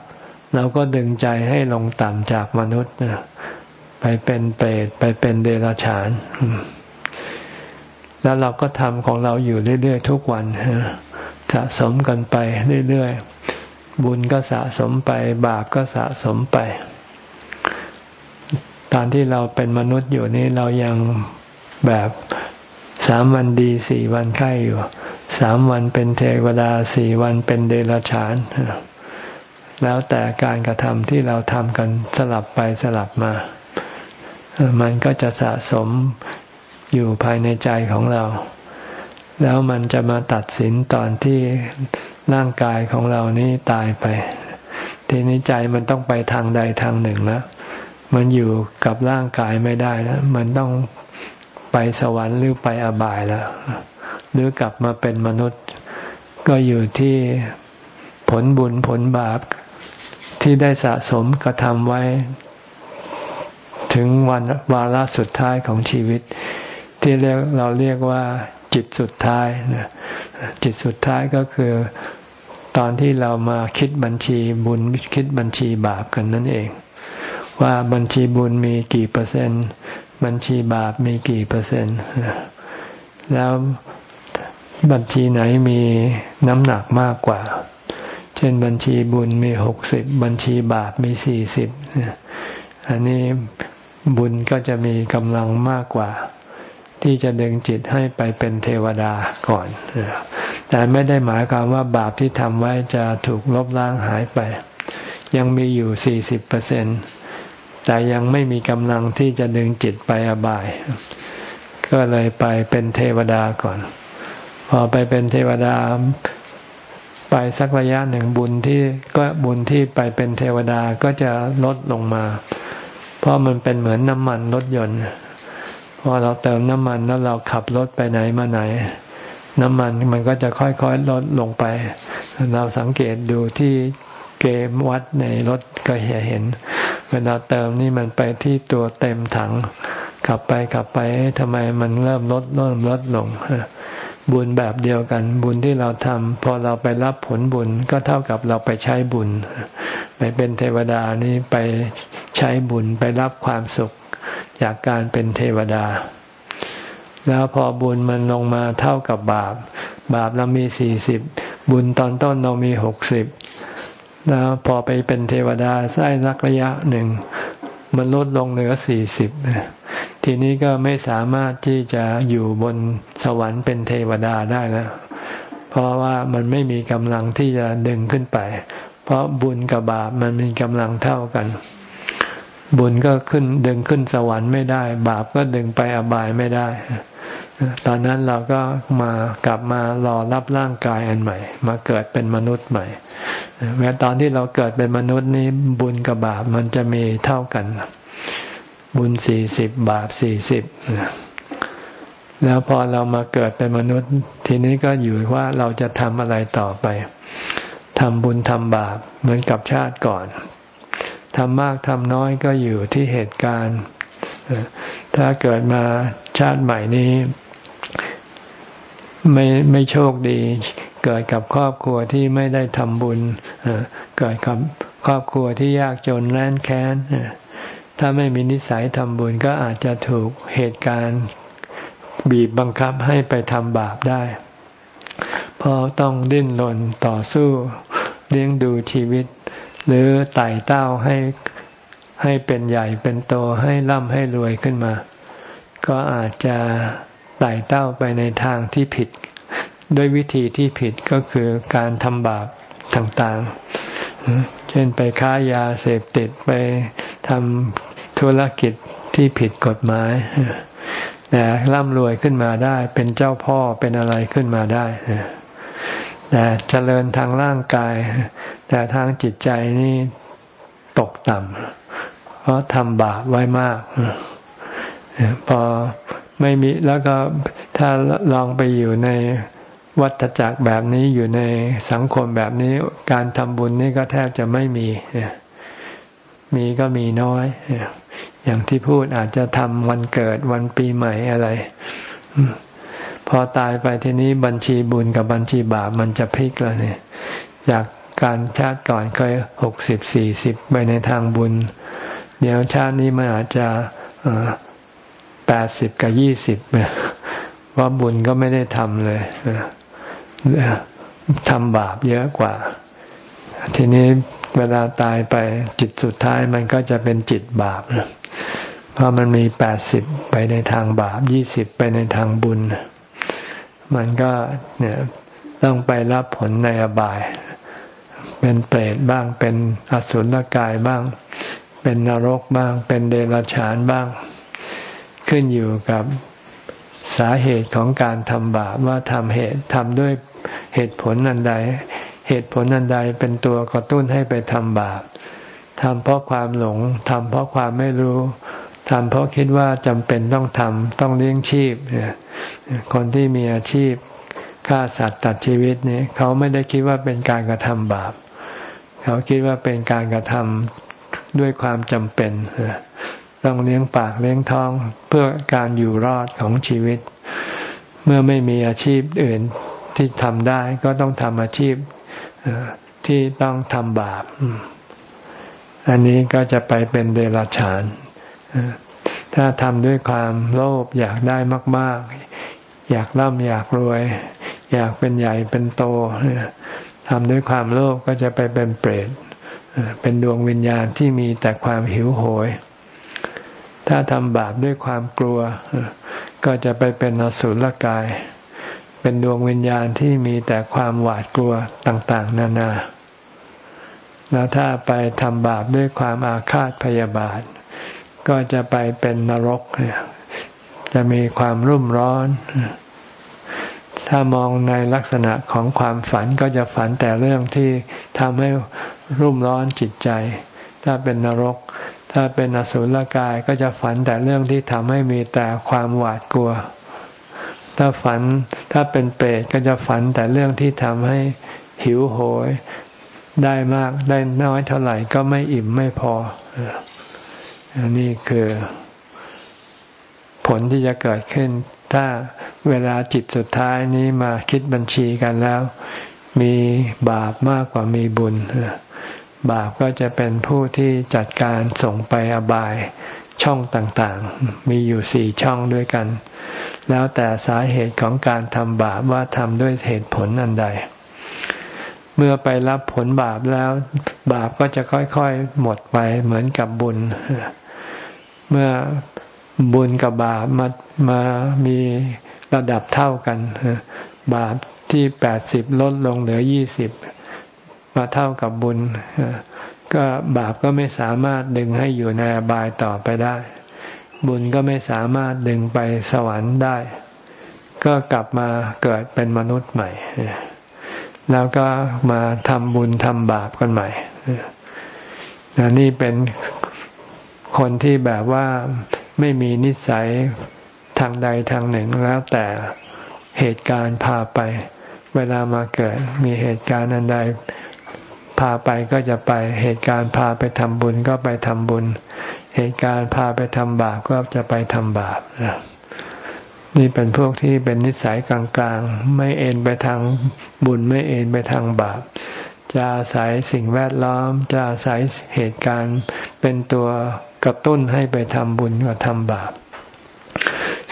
เราก็ดึงใจให้ลงต่ำจากมนุษย์ไปเป็นเปรตไปเป็นเดรัจฉาน แล้วเราก็ทำของเราอยู่เรื่อยๆทุกวันสะสมกันไปเรื่อยๆ บุญก็สะสมไป บาปก็สะสมไป ตอนที่เราเป็นมนุษย์อยู่นี่เรายังแบบสามวันดีสี่วันไข้อยู่ สามวันเป็นเทวดาสี่วันเป็นเดรัจฉาน แล้วแต่การกระทำที่เราทำกันสลับไปสลับมา มันก็จะสะสม อยู่ภายในใจของเรา แล้วมันจะมาตัดสินตอนที่ร่างกายของเรานี้ตายไป ทีนี้ใจมันต้องไปทางใดทางหนึ่งแล้วมันอยู่กับร่างกายไม่ได้แล้ว มันต้องไปสวรรค์หรือไปอบายแล้ว หรือกลับมาเป็นมนุษย์ ก็อยู่ที่ผลบุญผลบาปที่ได้สะสมกระทำไว้ ถึงวันวาระสุดท้ายของชีวิต ที่เรียกเราเรียกว่าจิตสุดท้ายนะจิตสุดท้ายก็คือตอนที่เรามาคิดบัญชีบุญคิดบัญชีบาปกันนั่นเอง ว่าบัญชีบุญมีกี่เปอร์เซ็นต์ บัญชีบาปมีกี่เปอร์เซ็นต์ แล้วบัญชีไหนมีน้ำหนักมากกว่า เช่นบัญชีบุญมีหกสิบบัญชีบาปมีสี่สิบอันนี้บุญก็จะมีกำลังมากกว่า ที่จะดึงจิตให้ไปเป็นเทวดาก่อน แต่ไม่ได้หมายความว่าบาปที่ทำไว้จะถูกลบล้างหายไป ยังมีอยู่สี่สิบเปอร์เซ็นตแต่ยังไม่มีกำลังที่จะดึงจิตไปอบาย ก็เลยไปเป็นเทวดาก่อน พอไปเป็นเทวดาไปสักระยะหนึ่งบุญที่ก็บุญที่ไปเป็นเทวดาก็จะลดลงมา เพราะมันเป็นเหมือนน้ำมันรถยนต์ พอเราเติมน้ำมันแล้วเราขับรถไปไหนมาไหน น้ำมันมันก็จะค่อยๆลดลงไป เราสังเกตดูที่เกมวัดในรถก็เห็น เวลาเติมนี่มันไปที่ตัวเต็มถังขับไปขับไปทำไมมันเริ่มลดเริ่มลดลงบุญแบบเดียวกัน บุญที่เราทำพอเราไปรับผลบุญก็เท่ากับเราไปใช้บุญ ไปเป็นเทวดานี่ไปใช้บุญไปรับความสุข จากการเป็นเทวดา แล้วพอบุญมันลงมาเท่ากับบาป บาปเรามีสี่สิบบุญตอนต้นเรามีหกสิบแล้วพอไปเป็นเทวดาไส้รักระยะหนึ่ง มันลดลงเหลือสี่สิบทีนี้ก็ไม่สามารถที่จะอยู่บนสวรรค์เป็นเทวดาได้แล้ว เพราะว่ามันไม่มีกำลังที่จะดึงขึ้นไป เพราะบุญกับบาปมันมีกำลังเท่ากัน บุญก็ขึ้นดึงขึ้นสวรรค์ไม่ได้ บาปก็ดึงไปอบายไม่ได้ ตอนนั้นเราก็มากลับมารอรับร่างกายอันใหม่ มาเกิดเป็นมนุษย์ใหม่แม้ตอนที่เราเกิดเป็นมนุษย์นี้บุญกับบาปมันจะมีเท่ากัน บุญสี่สิบบาปสี่สิบแล้วพอเรามาเกิดเป็นมนุษย์ ทีนี้ก็อยู่ว่าเราจะทำอะไรต่อไปทำบุญทำบาปเหมือนกับชาติก่อน ทำมากทำน้อยก็อยู่ที่เหตุการณ์ ถ้าเกิดมาชาติใหม่นี้ ไม่ไม่โชคดี เกิดกับครอบครัวที่ไม่ได้ทำบุญเกิดกับครอบครัวที่ยากจนแร้นแค้นถ้าไม่มีนิสัยทำบุญก็อาจจะถูกเหตุการณ์บีบบังคับให้ไปทำบาปได้ เพราะต้องดิ้นรนต่อสู้เลี้ยงดูชีวิต หรือไต่เต้าให้ให้เป็นใหญ่เป็นโตให้ร่ำให้รวยขึ้นมา ก็อาจจะไต่เต้าไปในทางที่ผิด ด้วยวิธีที่ผิดก็คือการทำบาปต่างๆ เช่นไปค้ายาเสพติดไปทำธุรกิจที่ผิดกฎหมายแต่ร่ำรวยขึ้นมาได้ เป็นเจ้าพ่อเป็นอะไรขึ้นมาได้แต่เจริญทางร่างกาย แต่ทางจิตใจนี่ตกต่ำเพราะทำบาปไว้มาก พอไม่มีแล้วก็ถ้าลองไปอยู่ในวัฏจักรแบบนี้อยู่ในสังคมแบบนี้ การทำบุญนี่ก็แทบจะไม่มี มีก็มีน้อย อย่างที่พูดอาจจะทำวันเกิดวันปีใหม่อะไร พอตายไปทีนี้บัญชีบุญกับบัญชีบาปมันจะพลิกแล้วเนี่ยจาก การชาติก่อนเคยหกสิบสี่สิบไปในทางบุญ เดี๋ยวชาตินี้มันอาจจะแปดสิบกับยี่สิบว่าบุญก็ไม่ได้ทำเลยทำบาปเยอะกว่า ทีนี้เวลาตายไปจิตสุดท้ายมันก็จะเป็นจิตบาปเพราะมันมีแปดสิบไปในทางบาปยี่สิบไปในทางบุญ มันก็เนี่ยต้องไปรับผลในอบาย เป็นเปรตบ้าง เป็นอสุรกายบ้าง เป็นนรกบ้าง เป็นเดรัจฉานบ้าง ขึ้นอยู่กับสาเหตุของการทำบาปว่าทำเหตุทำด้วยเหตุผลอันใด เหตุผลอันใดเป็นตัวกระตุ้นให้ไปทำบาปทำเพราะความหลงทำเพราะความไม่รู้ทำเพราะคิดว่าจำเป็นต้องทำต้องเลี้ยงชีพคนที่มีอาชีพ ฆ่าสัตว์ตัดชีวิตนี่เขาไม่ได้คิดว่าเป็นการกระทำบาป เขาคิดว่าเป็นการกระทำด้วยความจำเป็นต้องเลี้ยงปากเลี้ยงท้องเพื่อการอยู่รอดของชีวิต เมื่อไม่มีอาชีพอื่นที่ทำได้ก็ต้องทำอาชีพที่ต้องทำบาป อันนี้ก็จะไปเป็นเดรัจฉาน ถ้าทำด้วยความโลภอยากได้มาก ๆ อยากร่ำอยากรวย อยากเป็นใหญ่เป็นโตทำด้วยความโลภก็จะไปเป็นเปรตเป็นดวงวิญญาณที่มีแต่ความหิวโหย ถ้าทำบาปด้วยความกลัว ก็จะไปเป็นอสุรกาย เป็นดวงวิญญาณที่มีแต่ความหวาดกลัวต่าง ๆ นานา แล้วถ้าไปทำบาปด้วยความอาฆาตพยาบาท ก็จะไปเป็นนรก จะมีความรุ่มร้อน ถ้ามองในลักษณะของความฝันก็จะฝันแต่เรื่องที่ทำให้รุ่มร้อนจิตใจ ถ้าเป็นนรก ถ้าเป็นอสุรกายก็จะฝันแต่เรื่องที่ทำให้มีแต่ความหวาดกลัว ถ้าฝันถ้าเป็นเปรตก็จะฝันแต่เรื่องที่ทำให้หิวโหย ได้มากได้น้อยเท่าไหร่ก็ไม่อิ่มไม่พออันนี้คือ ผลที่จะเกิดขึ้น ถ้าเวลาจิตสุดท้ายนี้มาคิดบัญชีกันแล้ว มีบาปมากกว่ามีบุญ บาปก็จะเป็นผู้ที่จัดการส่งไปอบายช่องต่างๆ มีอยู่สี่ช่องด้วยกัน แล้วแต่สาเหตุของการทำบาปว่าทำด้วยเหตุผลอันใด เมื่อไปรับผลบาปแล้ว บาปก็จะค่อยๆหมดไปเหมือนกับบุญ เมื่อ บุญกับบาปมามามีระดับเท่ากัน บาปที่แปดสิบลดลงเหลือยี่สิบมาเท่ากับบุญ ก็บาปก็ไม่สามารถดึงให้อยู่ในอบายต่อไปได้ บุญก็ไม่สามารถดึงไปสวรรค์ได้ ก็กลับมาเกิดเป็นมนุษย์ใหม่ แล้วก็มาทำบุญทำบาปกันใหม่นี่เป็นคนที่แบบว่า ไม่มีนิสัยทางใดทางหนึ่งแล้วแต่เหตุการณ์พาไป เวลามาเกิด มีเหตุการณ์อันใดพาไปก็จะไป เหตุการณ์พาไปทำบุญก็ไปทำบุญ เหตุการณ์พาไปทำบาปก็จะไปทำบาปนี่เป็นพวกที่เป็นนิสัยกลางๆ ไม่เอ็นไปทางบุญไม่เอ็นไปทางบาปจะอาศัยสิ่งแวดล้อมจะอาศัยเหตุการณ์เป็นตัว กระตุ้นให้ไปทำบุญกับทำบาป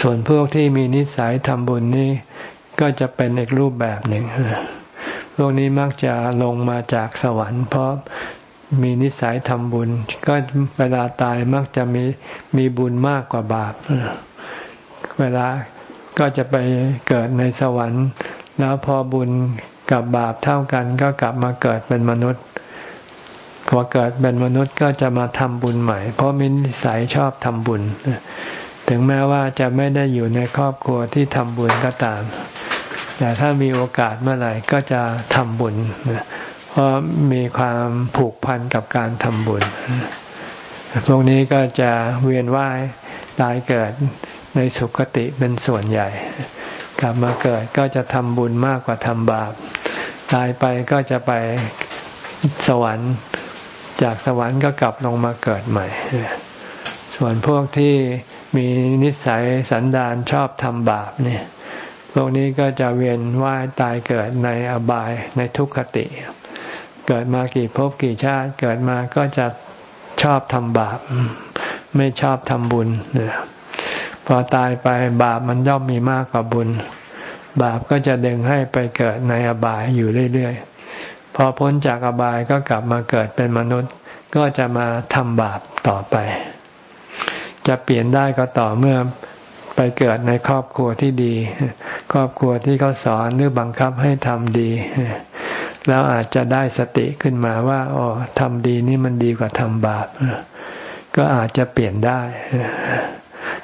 ส่วนพวกที่มีนิสัยทำบุญนี่ก็จะเป็นอีกรูปแบบหนึ่ง พวกนี้มักจะลงมาจากสวรรค์ เพราะมีนิสัยทำบุญ ก็เวลาตายมักจะมีมีบุญมากกว่าบาป เวลาก็จะไปเกิดในสวรรค์ แล้วพอบุญกับบาปเท่ากันก็กลับมาเกิดเป็นมนุษย์ พอเกิดเป็นมนุษย์ก็จะมาทำบุญใหม่ เพราะมีนิสัยชอบทำบุญ ถึงแม้ว่าจะไม่ได้อยู่ในครอบครัวที่ทำบุญก็ตาม แต่ถ้ามีโอกาสเมื่อไหร่ก็จะทำบุญ เพราะมีความผูกพันกับการทำบุญ พวกนี้ก็จะเวียนว่ายตายเกิดในสุคติเป็นส่วนใหญ่ กลับมาเกิดก็จะทำบุญมากกว่าทำบาป ตายไปก็จะไปสวรรค์ จากสวรรค์ก็กลับลงมาเกิดใหม่ ส่วนพวกที่มีนิสัยสันดานชอบทำบาปเนี่ย พวกนี้ก็จะเวียนว่ายตายเกิดในอบายในทุกขติ เกิดมากี่ภพกี่ชาติ เกิดมาก็จะชอบทำบาป ไม่ชอบทำบุญพอตายไปบาปมันย่อมมีมากกว่าบุญ บาปก็จะดึงให้ไปเกิดในอบายอยู่เรื่อยๆ พอพ้นจากอบายก็กลับมาเกิดเป็นมนุษย์ ก็จะมาทำบาปต่อไป จะเปลี่ยนได้ก็ต่อเมื่อไปเกิดในครอบครัวที่ดี ครอบครัวที่เขาสอนหรือบังคับให้ทำดี แล้วอาจจะได้สติขึ้นมาว่าอ๋อทำดีนี่มันดีกว่าทำบาป ก็อาจจะเปลี่ยนได้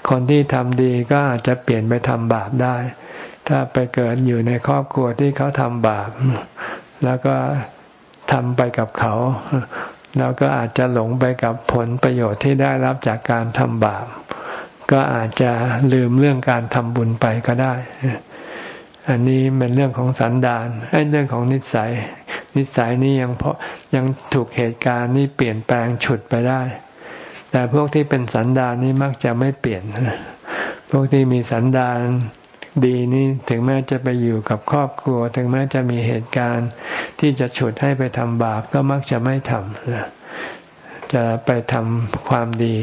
คนที่ทำดีก็อาจจะเปลี่ยนไปทำบาปได้ ถ้าไปเกิดอยู่ในครอบครัวที่เขาทำบาป แล้วก็ทำไปกับเขา แล้วก็อาจจะหลงไปกับผลประโยชน์ที่ได้รับจากการทำบาป ก็อาจจะลืมเรื่องการทำบุญไปก็ได้ อันนี้เป็นเรื่องของสันดานไอ้เรื่องของนิสัย นิสัยนี้ยังเพราะยังถูกเหตุการณ์นี้เปลี่ยนแปลงฉุดไปได้ แต่พวกที่เป็นสันดานนี้มักจะไม่เปลี่ยน พวกที่มีสันดาน ดีนี่ถึงแม้จะไปอยู่กับครอบครัว ถึงแม้จะมีเหตุการณ์ที่จะฉุดให้ไปทำบาปก็มักจะไม่ทำจะไปทำความดี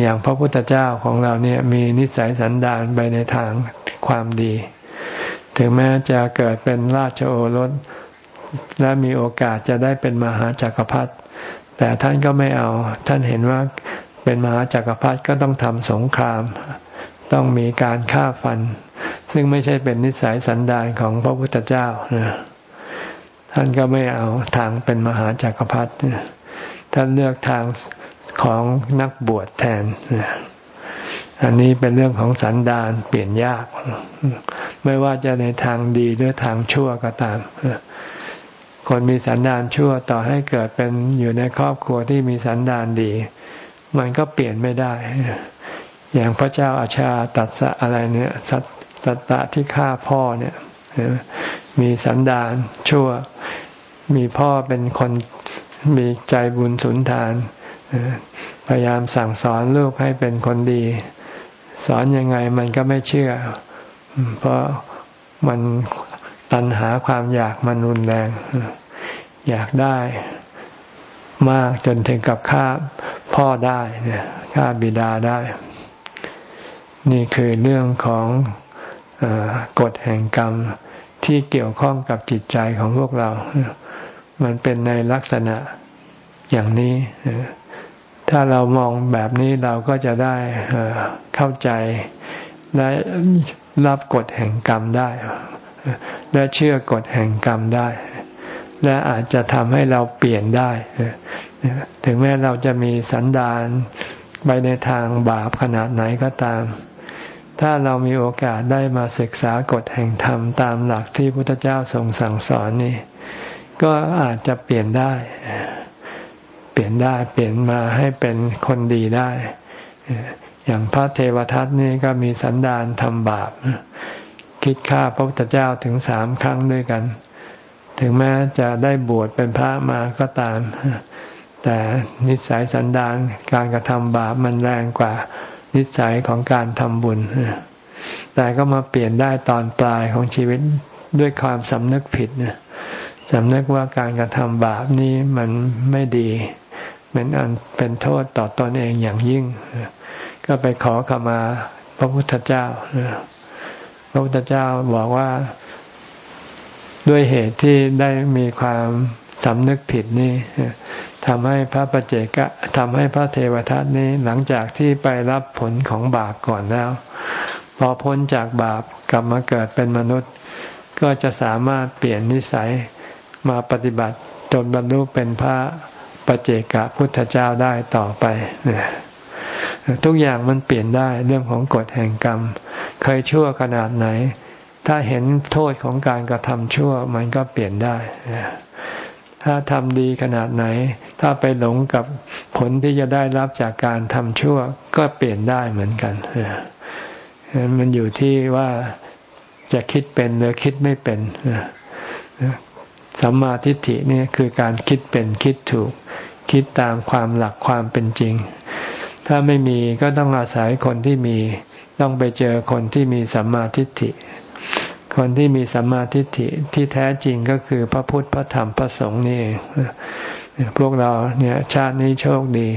อย่างพระพุทธเจ้าของเราเนี่ยมีนิสัยสันดานไปในทางความดี ถึงแม้จะเกิดเป็นราชโอรสและมีโอกาสจะได้เป็นมหาจากักรพรรดิแต่ท่านก็ไม่เอา ท่านเห็นว่าเป็นมหาจากักรพรรดิก็ต้องทำสงคราม ต้องมีการฆ่าฟัน ซึ่งไม่ใช่เป็นนิสัยสันดานของพระพุทธเจ้าท่านก็ไม่เอาทางเป็นมหาจากักรพรรดิท่านเลือกทางของนักบวชแทนอันนี้เป็นเรื่องของสันดานเปลี่ยนยาก ไม่ว่าจะในทางดีหรือทางชั่วก็ตามคนมีสันดานชั่วต่อให้เกิดเป็นอยู่ในครอบครัวที่มีสันดานดี มันก็เปลี่ยนไม่ได้ อย่างพระเจ้าอาชาตัดสะอะไรเนี่ย สัตสัตตะที่ฆ่าพ่อเนี่ยมีสันดานชั่ว มีพ่อเป็นคนมีใจบุญสุนทานพยายามสั่งสอนลูกให้เป็นคนดี สอนยังไงมันก็ไม่เชื่อ เพราะมันตัณหาความอยากมันรุนแรง อยากได้มากจนถึงกับฆ่าพ่อได้เนี่ยฆ่าบิดาได้ นี่คือเรื่องของอกฎแห่งกรรมที่เกี่ยวข้องกับจิตใจของพวกเรา มันเป็นในลักษณะอย่างนี้ ถ้าเรามองแบบนี้เราก็จะได้เข้าใจและรับกฎแห่งกรรมได้ และเชื่อกฎแห่งกรรมได้ และอาจจะทำให้เราเปลี่ยนได้ ถึงแม้เราจะมีสันดานไปในทางบาปขนาดไหนก็ตาม ถ้าเรามีโอกาสได้มาศึกษากฎแห่งธรรมตามหลักที่พุทธเจ้าทรงสั่งสอนนี่ ก็อาจจะเปลี่ยนได้ เปลี่ยนได้เปลี่ยนมาให้เป็นคนดีได้ อย่างพระเทวทัตนี่ก็มีสันดานทำบาป คิดฆ่าพระพุทธเจ้าถึงสามครั้งด้วยกัน ถึงแม้จะได้บวชเป็นพระมาก็ตาม แต่นิสัยสันดานการกระทำบาปมันแรงกว่า นิสัยของการทำบุญ แต่ก็มาเปลี่ยนได้ตอนปลายของชีวิตด้วยความสำนึกผิดสำนึกว่าการกระทำบาปนี้มันไม่ดีเป็นอันเป็นโทษต่อตอนเองอย่างยิ่ง ก็ไปขอขมาพระพุทธเจ้าพระพุทธเจ้าบอกว่าด้วยเหตุที่ได้มีความ สำนึกผิดนี่ทำให้พระประเจกะทำให้พระเทวทัตนี้หลังจากที่ไปรับผลของบาปก่อนแล้ว พอพ้นจากบาปกลับมาเกิดเป็นมนุษย์ ก็จะสามารถเปลี่ยนนิสัยมาปฏิบัติจนบรรลุเป็นพระปเจกะพุทธเจ้าได้ต่อไปทุกอย่างมันเปลี่ยนได้เรื่องของกฎแห่งกรรม เคยชั่วขนาดไหน ถ้าเห็นโทษของการกระทำชั่วมันก็เปลี่ยนได้ ถ้าทำดีขนาดไหน ถ้าไปหลงกับผลที่จะได้รับจากการทำชั่ว ก็เปลี่ยนได้เหมือนกันมันอยู่ที่ว่าจะคิดเป็นหรือคิดไม่เป็นสัมมาทิฏฐินี่คือการคิดเป็นคิดถูก คิดตามความหลักความเป็นจริง ถ้าไม่มีก็ต้องอาศัยคนที่มี ต้องไปเจอคนที่มีสัมมาทิฏฐิ คนที่มีสัมมาทิฏฐิที่แท้จริงก็คือพระพุทธพระธรรมพระสงฆ์นี่พวกเราเนี่ยชาตินี้โชคดี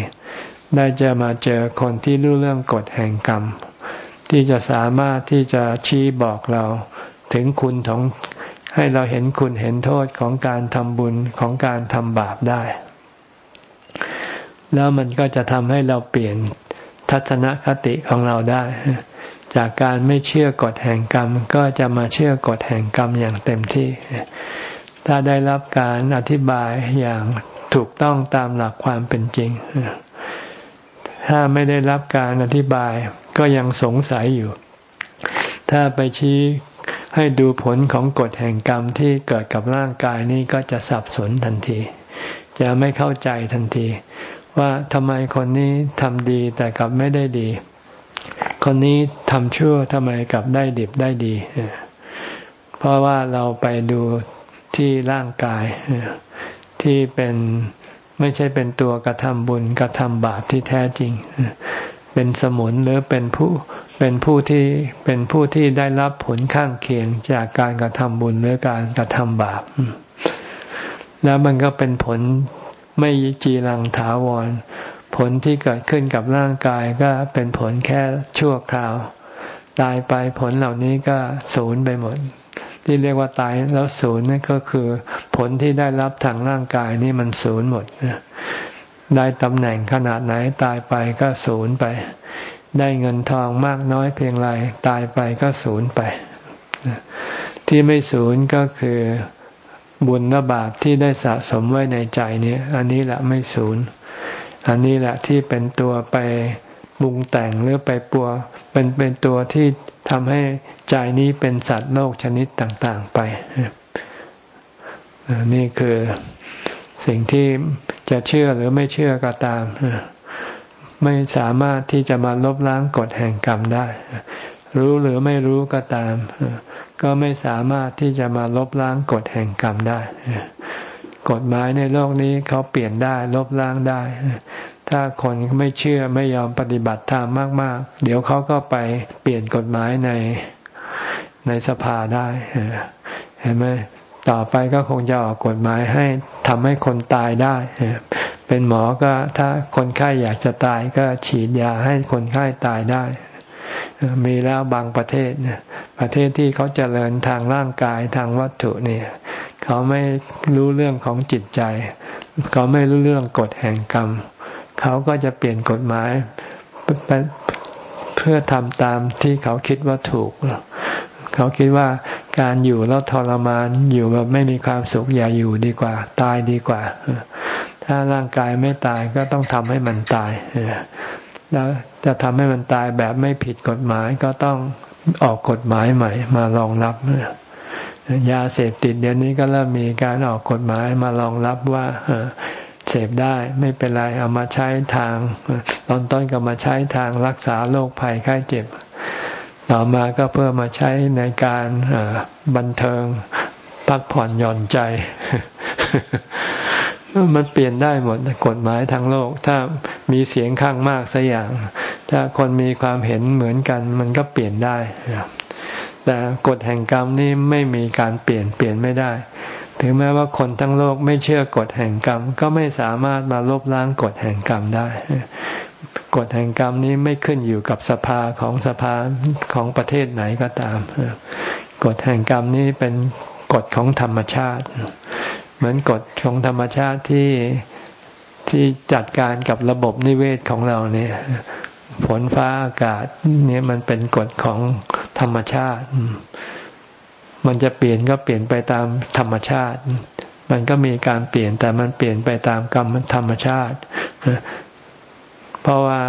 ได้จะมาเจอคนที่รู้เรื่องกฎแห่งกรรม ที่จะสามารถที่จะชี้บอกเราถึงคุณของให้เราเห็นคุณเห็นโทษของการทำบุญของการทำบาปได้ แล้วมันก็จะทำให้เราเปลี่ยนทัศนคติของเราได้ จากการไม่เชื่อกฎแห่งกรรม ก็จะมาเชื่อกฎแห่งกรรมอย่างเต็มที่ ถ้าได้รับการอธิบายอย่างถูกต้องตามหลักความเป็นจริง ถ้าไม่ได้รับการอธิบายก็ยังสงสัยอยู่ ถ้าไปชี้ให้ดูผลของกฎแห่งกรรมที่เกิดกับร่างกายนี้ก็จะสับสนทันที จะไม่เข้าใจทันที ว่าทำไมคนนี้ทำดีแต่กลับไม่ได้ดี คนนี้ทำชั่วทำไมกลับได้ดิบได้ดี เพราะว่าเราไปดูที่ร่างกายที่เป็นไม่ใช่เป็นตัวกระทำบุญกระทำบาปที่แท้จริง เป็นสมุนหรือเป็นผู้เป็นผู้ที่เป็นผู้ที่ได้รับผลข้างเคียงจากการกระทำบุญหรือการกระทำบาป แล้วมันก็เป็นผลไม่จีรังถาวร ผลที่เกิดขึ้นกับร่างกายก็เป็นผลแค่ชั่วคราว ตายไปผลเหล่านี้ก็สูญไปหมด ที่เรียกว่าตายแล้วศูนย์นั่นก็คือ ผลที่ได้รับทางร่างกายนี่มันศูนย์หมดได้ตำแหน่งขนาดไหนตายไปก็ศูนย์ไป ได้เงินทองมากน้อยเพียงไรตายไปก็สูญไป ที่ไม่สูญก็คือบุญและบาปที่ได้สะสมไว้ในใจนี้อันนี้แหละไม่สูญ อันนี้แหละที่เป็นตัวไปบุงแต่งหรือไปปัวเป็นเป็นตัวที่ทำให้ใจนี้เป็นสัตว์โลกชนิดต่างๆไปนี่คือสิ่งที่จะเชื่อหรือไม่เชื่อก็ตาม ไม่สามารถที่จะมาลบล้างกฎแห่งกรรมได้ รู้หรือไม่รู้ก็ตาม ก็ไม่สามารถที่จะมาลบล้างกฎแห่งกรรมได้ กฎหมายในโลกนี้เขาเปลี่ยนได้ลบล้างได้ ถ้าคนไม่เชื่อไม่ยอมปฏิบัติธรรมมาก ๆ เดี๋ยวเขาก็ไปเปลี่ยนกฎหมายในในสภาได้เห็นไหมต่อไปก็คงจะออกกฎหมายให้ทำให้คนตายได้ เป็นหมอก็ถ้าคนไข้อยากจะตายก็ฉีดยาให้คนไข้ตายได้ มีแล้วบางประเทศประเทศที่เขาเจริญทางร่างกายทางวัตถุเนี่ย เขาไม่รู้เรื่องของจิตใจ เขาไม่รู้เรื่องกฎแห่งกรรม เขาก็จะเปลี่ยนกฎหมายเพื่อทำตามที่เขาคิดว่าถูก เขาคิดว่าการอยู่แล้วทรมานอยู่แบบไม่มีความสุขอย่าอยู่ดีกว่า ตายดีกว่า ถ้าร่างกายไม่ตายก็ต้องทำให้มันตายแล้วจะทำให้มันตายแบบไม่ผิดกฎหมายก็ต้องออกกฎหมายใหม่มารองรับ ยาเสพติดเดี๋ยวนี้ก็เริ่มมีการออกกฎหมายมารองรับว่าเสพได้ไม่เป็นไรเอามาใช้ทาง ตอนต้นก็มาใช้ทางรักษาโรคภัยไข้เจ็บ ต่อมาก็เพื่อมาใช้ในการบันเทิงพักผ่อนหย่อนใจ มันเปลี่ยนได้หมดกฎหมายทางโลก ถ้ามีเสียงข้างมากสักอย่าง ถ้าคนมีความเห็นเหมือนกัน มันก็เปลี่ยนได้ แต่กฎแห่งกรรมนี่ไม่มีการเปลี่ยนเปลี่ยนไม่ได้ ถึงแม้ว่าคนทั้งโลกไม่เชื่อกฎแห่งกรรม ก็ไม่สามารถมาลบล้างกฎแห่งกรรมได้กฎแห่งกรรมนี้ไม่ขึ้นอยู่กับสภาของสภาของประเทศไหนก็ตามกฎแห่งกรรมนี้เป็นกฎของธรรมชาติ เหมือนกฎของธรรมชาติที่ที่จัดการกับระบบนิเวศของเราเนี่ย ฝนฟ้าอากาศเนี่ยมันเป็นกฎของ ธรรมชาติ มันจะเปลี่ยนก็เปลี่ยนไปตามธรรมชาติ มันก็มีการเปลี่ยนแต่มันเปลี่ยนไปตามกรรมธรรมชาติ เพราะว่า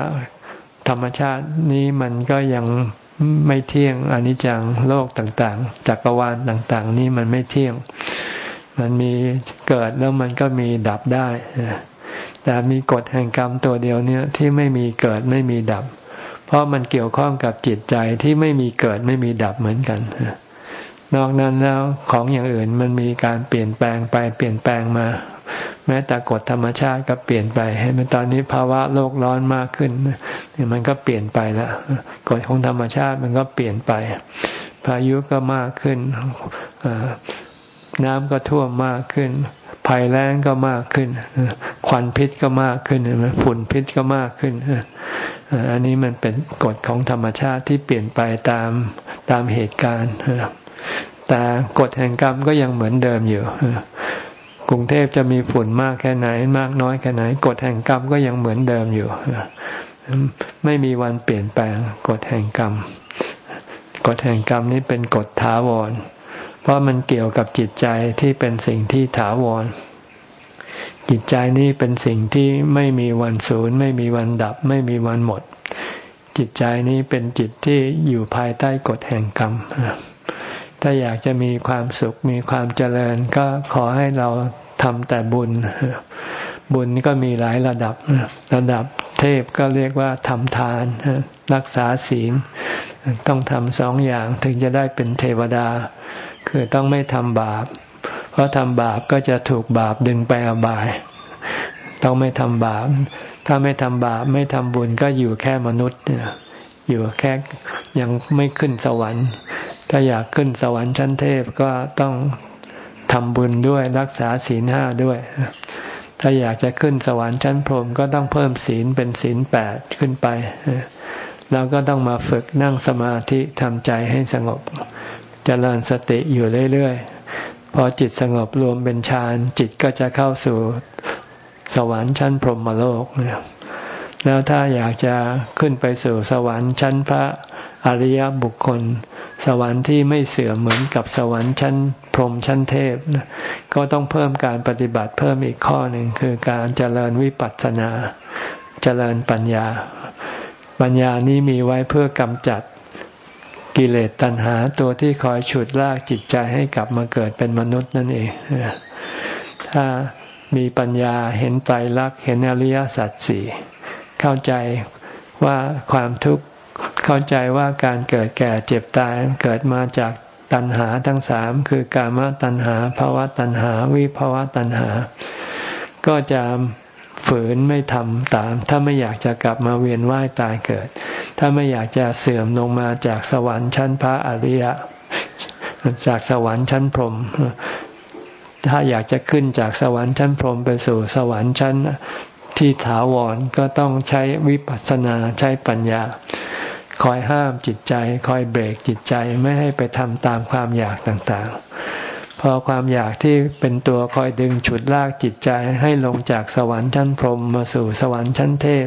ธรรมชาตินี้มันก็ยังไม่เที่ยงอนิจจังโลกต่างๆ จักรวาลต่าง ๆ นี้มันไม่เที่ยง มันมีเกิดแล้วมันก็มีดับได้แต่มีกฎแห่งกรรมตัวเดียวเนี่ยที่ไม่มีเกิดไม่มีดับ เพราะมันเกี่ยวข้องกับจิตใจที่ไม่มีเกิดไม่มีดับเหมือนกัน นอกนั้นแล้วของอย่างอื่นมันมีการเปลี่ยนแปลงไปเปลี่ยนแปลงมา แม้แต่กฎธรรมชาติก็เปลี่ยนไปให้มันตอนนี้ภาวะโลกร้อนมากขึ้นนี่มันก็เปลี่ยนไปแล้วกฎของธรรมชาติมันก็เปลี่ยนไป พายุก็มากขึ้นน้ำก็ท่วมมากขึ้น ภัยแล้งก็มากขึ้นควันพิษก็มากขึ้นไหมฝุ่นพิษก็มากขึ้นอันนี้มันเป็นกฎของธรรมชาติที่เปลี่ยนไปตามตามเหตุการณ์แต่กฎแห่งกรรมก็ยังเหมือนเดิมอยู่กรุงเทพจะมีฝุ่นมากแค่ไหน มากน้อยแค่ไหนกฎแห่งกรรมก็ยังเหมือนเดิมอยู่ไม่มีวันเปลี่ยนแปลงกฎแห่งกรรมกฎแห่งกรรมนี้เป็นกฎถาวร เพราะมันเกี่ยวกับจิตใจที่เป็นสิ่งที่ถาวร จิตใจนี้เป็นสิ่งที่ไม่มีวันสูญไม่มีวันดับ ไม่มีวันหมด จิตใจนี้เป็นจิตที่อยู่ภายใต้กฎแห่งกรรม ถ้าอยากจะมีความสุขมีความเจริญ ก็ขอให้เราทำแต่บุญ บุญก็มีหลายระดับ ระดับเทพก็เรียกว่าทำทาน รักษาศีล ต้องทำสองอย่างถึงจะได้เป็นเทวดา คือต้องไม่ทำบาป เพราะทำบาปก็จะถูกบาปดึงไปอบาย ต้องไม่ทำบาป ถ้าไม่ทำบาปไม่ทำบุญก็อยู่แค่มนุษย์อยู่แค่ยังไม่ขึ้นสวรรค์ ถ้าอยากขึ้นสวรรค์ชั้นเทพก็ต้องทำบุญด้วยรักษาศีลห้าด้วย ถ้าอยากจะขึ้นสวรรค์ชั้นพรหมก็ต้องเพิ่มศีลเป็นศีลแปดขึ้นไป แล้วก็ต้องมาฝึกนั่งสมาธิทำใจให้สงบ จริญสติอยู่เรื่อยๆ พอจิตสงบรวมเป็นฌานจิตก็จะเข้าสู่สวรรค์ชั้นพรหมโลกเนี่ยแล้วถ้าอยากจะขึ้นไปสู่สวรรค์ชั้นพระอริยบุคคล สวรรค์ที่ไม่เสื่อมเหมือนกับสวรรค์ชั้นพรหมชั้นเทพ ก็ต้องเพิ่มการปฏิบัติเพิ่มอีกข้อหนึ่งคือการเจริญวิปัสสนา เจริญปัญญา ปัญญานี้มีไว้เพื่อกำจัด กิเลสตัณหาตัวที่คอยฉุดลากจิตใจให้กลับมาเกิดเป็นมนุษย์นั่นเอง ถ้ามีปัญญาเห็นไตรลักษณ์เห็นอริยสัจสี่เข้าใจว่าความทุกข์เข้าใจว่าการเกิดแก่เจ็บตายเกิดมาจากตัณหาทั้งสามคือกามตัณหาภาวะตัณหา วิภาวะตัณหา ก็จะ ฝืนไม่ทำตาม ถ้าไม่อยากจะกลับมาเวียนว่ายตายเกิด ถ้าไม่อยากจะเสื่อมลงมาจากสวรรค์ชั้นพระอริยะ จากสวรรค์ชั้นพรหมถ้าอยากจะขึ้นจากสวรรค์ชั้นพรหมไปสู่สวรรค์ชั้นที่ถาวรก็ต้องใช้วิปัสสนาใช้ปัญญา คอยห้ามจิตใจ คอยเบรกจิตใจไม่ให้ไปทำตามความอยากต่างๆ พอความอยากที่เป็นตัวคอยดึงฉุดลากจิตใจให้ลงจากสวรรค์ชั้นพรหมมาสู่สวรรค์ชั้นเทพ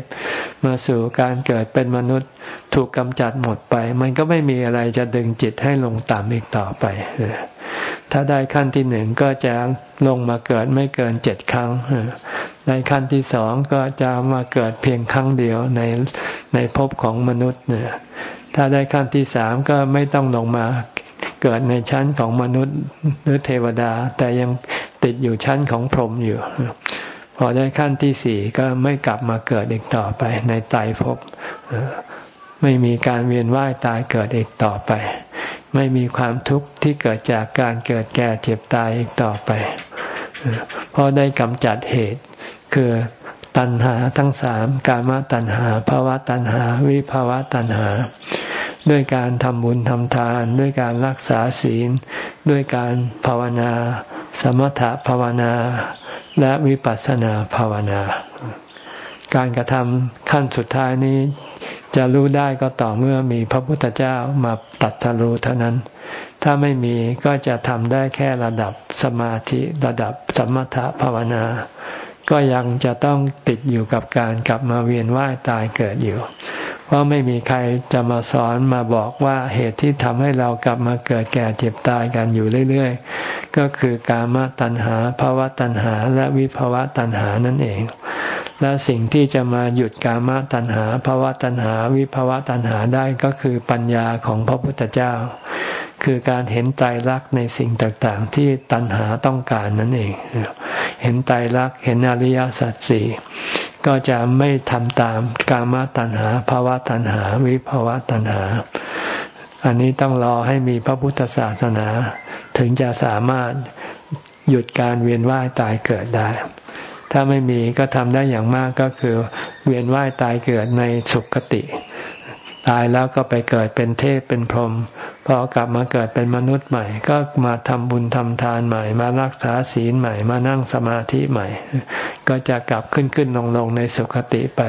มาสู่การเกิดเป็นมนุษย์ถูกกำจัดหมดไป มันก็ไม่มีอะไรจะดึงจิตให้ลงต่ำอีกต่อไป ถ้าได้ขั้นที่หนึ่งก็จะลงมาเกิดไม่เกินเจ็ดครั้งในขั้นที่สองก็จะมาเกิดเพียงครั้งเดียวในในภพของมนุษย์เนี่ยถ้าได้ขั้นที่สามก็ไม่ต้องลงมา เกิดในชั้นของมนุษย์หรือเทวดา แต่ยังติดอยู่ชั้นของพรหมอยู่ พอได้ขั้นที่สี่ก็ไม่กลับมาเกิดอีกต่อไปในไตรภพไม่มีการเวียนว่ายตายเกิดอีกต่อไป ไม่มีความทุกข์ที่เกิดจากการเกิดแก่เจ็บตายอีกต่อไป เพราะได้กำจัดเหตุ คือตัณหาทั้งสามกามตัณหาภาวะตัณหา วิภาวะตัณหา ด้วยการทำบุญทำทาน ด้วยการรักษาศีล ด้วยการภาวนา สมถภาวนา และวิปัสสนาภาวนา การกระทำขั้นสุดท้ายนี้ จะรู้ได้ก็ต่อเมื่อมีพระพุทธเจ้ามาตัดทะลุเท่านั้น ถ้าไม่มีก็จะทำได้แค่ระดับสมาธิระดับสมถภาวนาก็ยังจะต้องติดอยู่กับการกลับมาเวียนว่ายตายเกิดอยู่ เพราะไม่มีใครจะมาสอนมาบอกว่าเหตุที่ทำให้เรากลับมาเกิดแก่เจ็บตายกันอยู่เรื่อยๆ ก็คือกามตัณหาภาวะตัณหาและวิภาวะตัณหานั่นเอง และสิ่งที่จะมาหยุดกามตัณหาภาวะตัณหาวิภาวะตัณหาได้ก็คือปัญญาของพระพุทธเจ้า คือการเห็นใจรักในสิ่งต่างๆ ที่ตัณหาต้องการนั่นเอง เห็นใจรักเห็นอริยสัจสี่ก็จะไม่ทำตามกามตัณหาภาวะตัณหา วิภาวะตัณหา อันนี้ต้องรอให้มีพระพุทธศาสนา ถึงจะสามารถหยุดการเวียนว่ายตายเกิดได้ ถ้าไม่มีก็ทำได้อย่างมากก็คือเวียนว่ายตายเกิดในสุคติ ตายแล้วก็ไปเกิดเป็นเทพเป็นพรหมพอกลับมาเกิดเป็นมนุษย์ใหม่ ก็มาทำบุญทำทานใหม่ มารักษาศีลใหม่ มานั่งสมาธิใหม่ ก็จะกลับขึ้นขึ้นลงลงในสุคติไป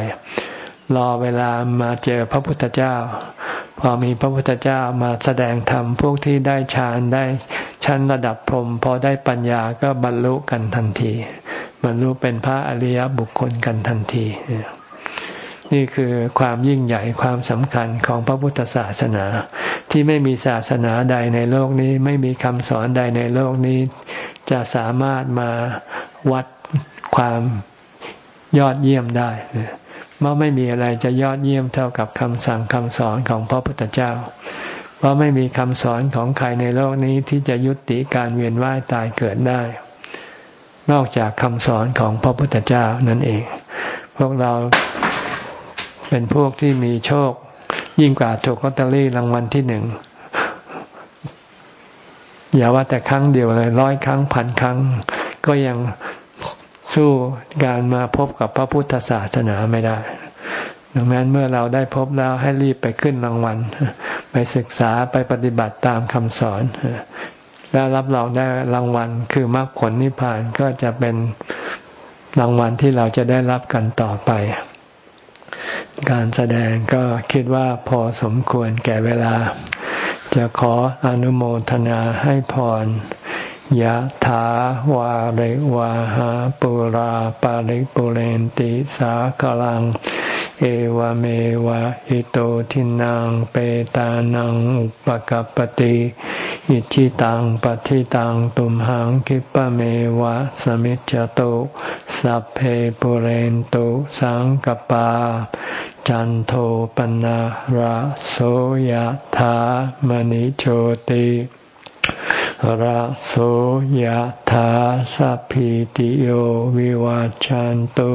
รอเวลามาเจอพระพุทธเจ้า พอมีพระพุทธเจ้ามาแสดงธรรมพวกที่ได้ฌานได้ชั้นระดับพรหมพอได้ปัญญาก็บรรลุกันทันที บรรลุเป็นพระอริยบุคคลกันทันที นี่คือความยิ่งใหญ่ความสำคัญของพระพุทธศาสนา ที่ไม่มีศาสนาใดในโลกนี้ ไม่มีคำสอนใดในโลกนี้ จะสามารถมาวัดความยอดเยี่ยมได้เมื่อไม่มีอะไรจะยอดเยี่ยมเท่ากับคำสั่งคำสอนของพระพุทธเจ้าพราะไม่มีคำสอนของใครในโลกนี้ที่จะยุติการเวียนว่ายตายเกิดได้ นอกจากคำสอนของพระพุทธเจ้านั่นเอง พวกเราเป็นพวกที่มีโชค ยิ่งกว่าถูกลอตเตอรี่รางวัลที่หนึ่งอย่าว่าแต่ครั้งเดียวเลยร้อยครั้งพันครั้ง ก็ยังสู้การมาพบกับพระพุทธศาสนาไม่ได้ ดังนั้นเมื่อเราได้พบแล้วให้รีบไปขึ้นรางวัล ไปศึกษาไปปฏิบัติตามคำสอน แล้รับเรองได้รางวัลคือมรรคผลนิพพานก็จะเป็นรางวัลที่เราจะได้รับกันต่อไป การแสดงก็คิดว่าพอสมควรแก่เวลา จะขออนุโมทนาให้พรยะถาวาริวาหาปุราปาริปุเรนติสากลังเเอวเมวะอิโตทินังเปตานังอุปกัปติอิชิตังปฏิตังตุมหังคิปะเมวะสมิจจตุสัพเพปุเรนตุสังกปา จันโทปนะระโสยธามณิโชติระโสยธาสัพพิติโยวิวาจันตุ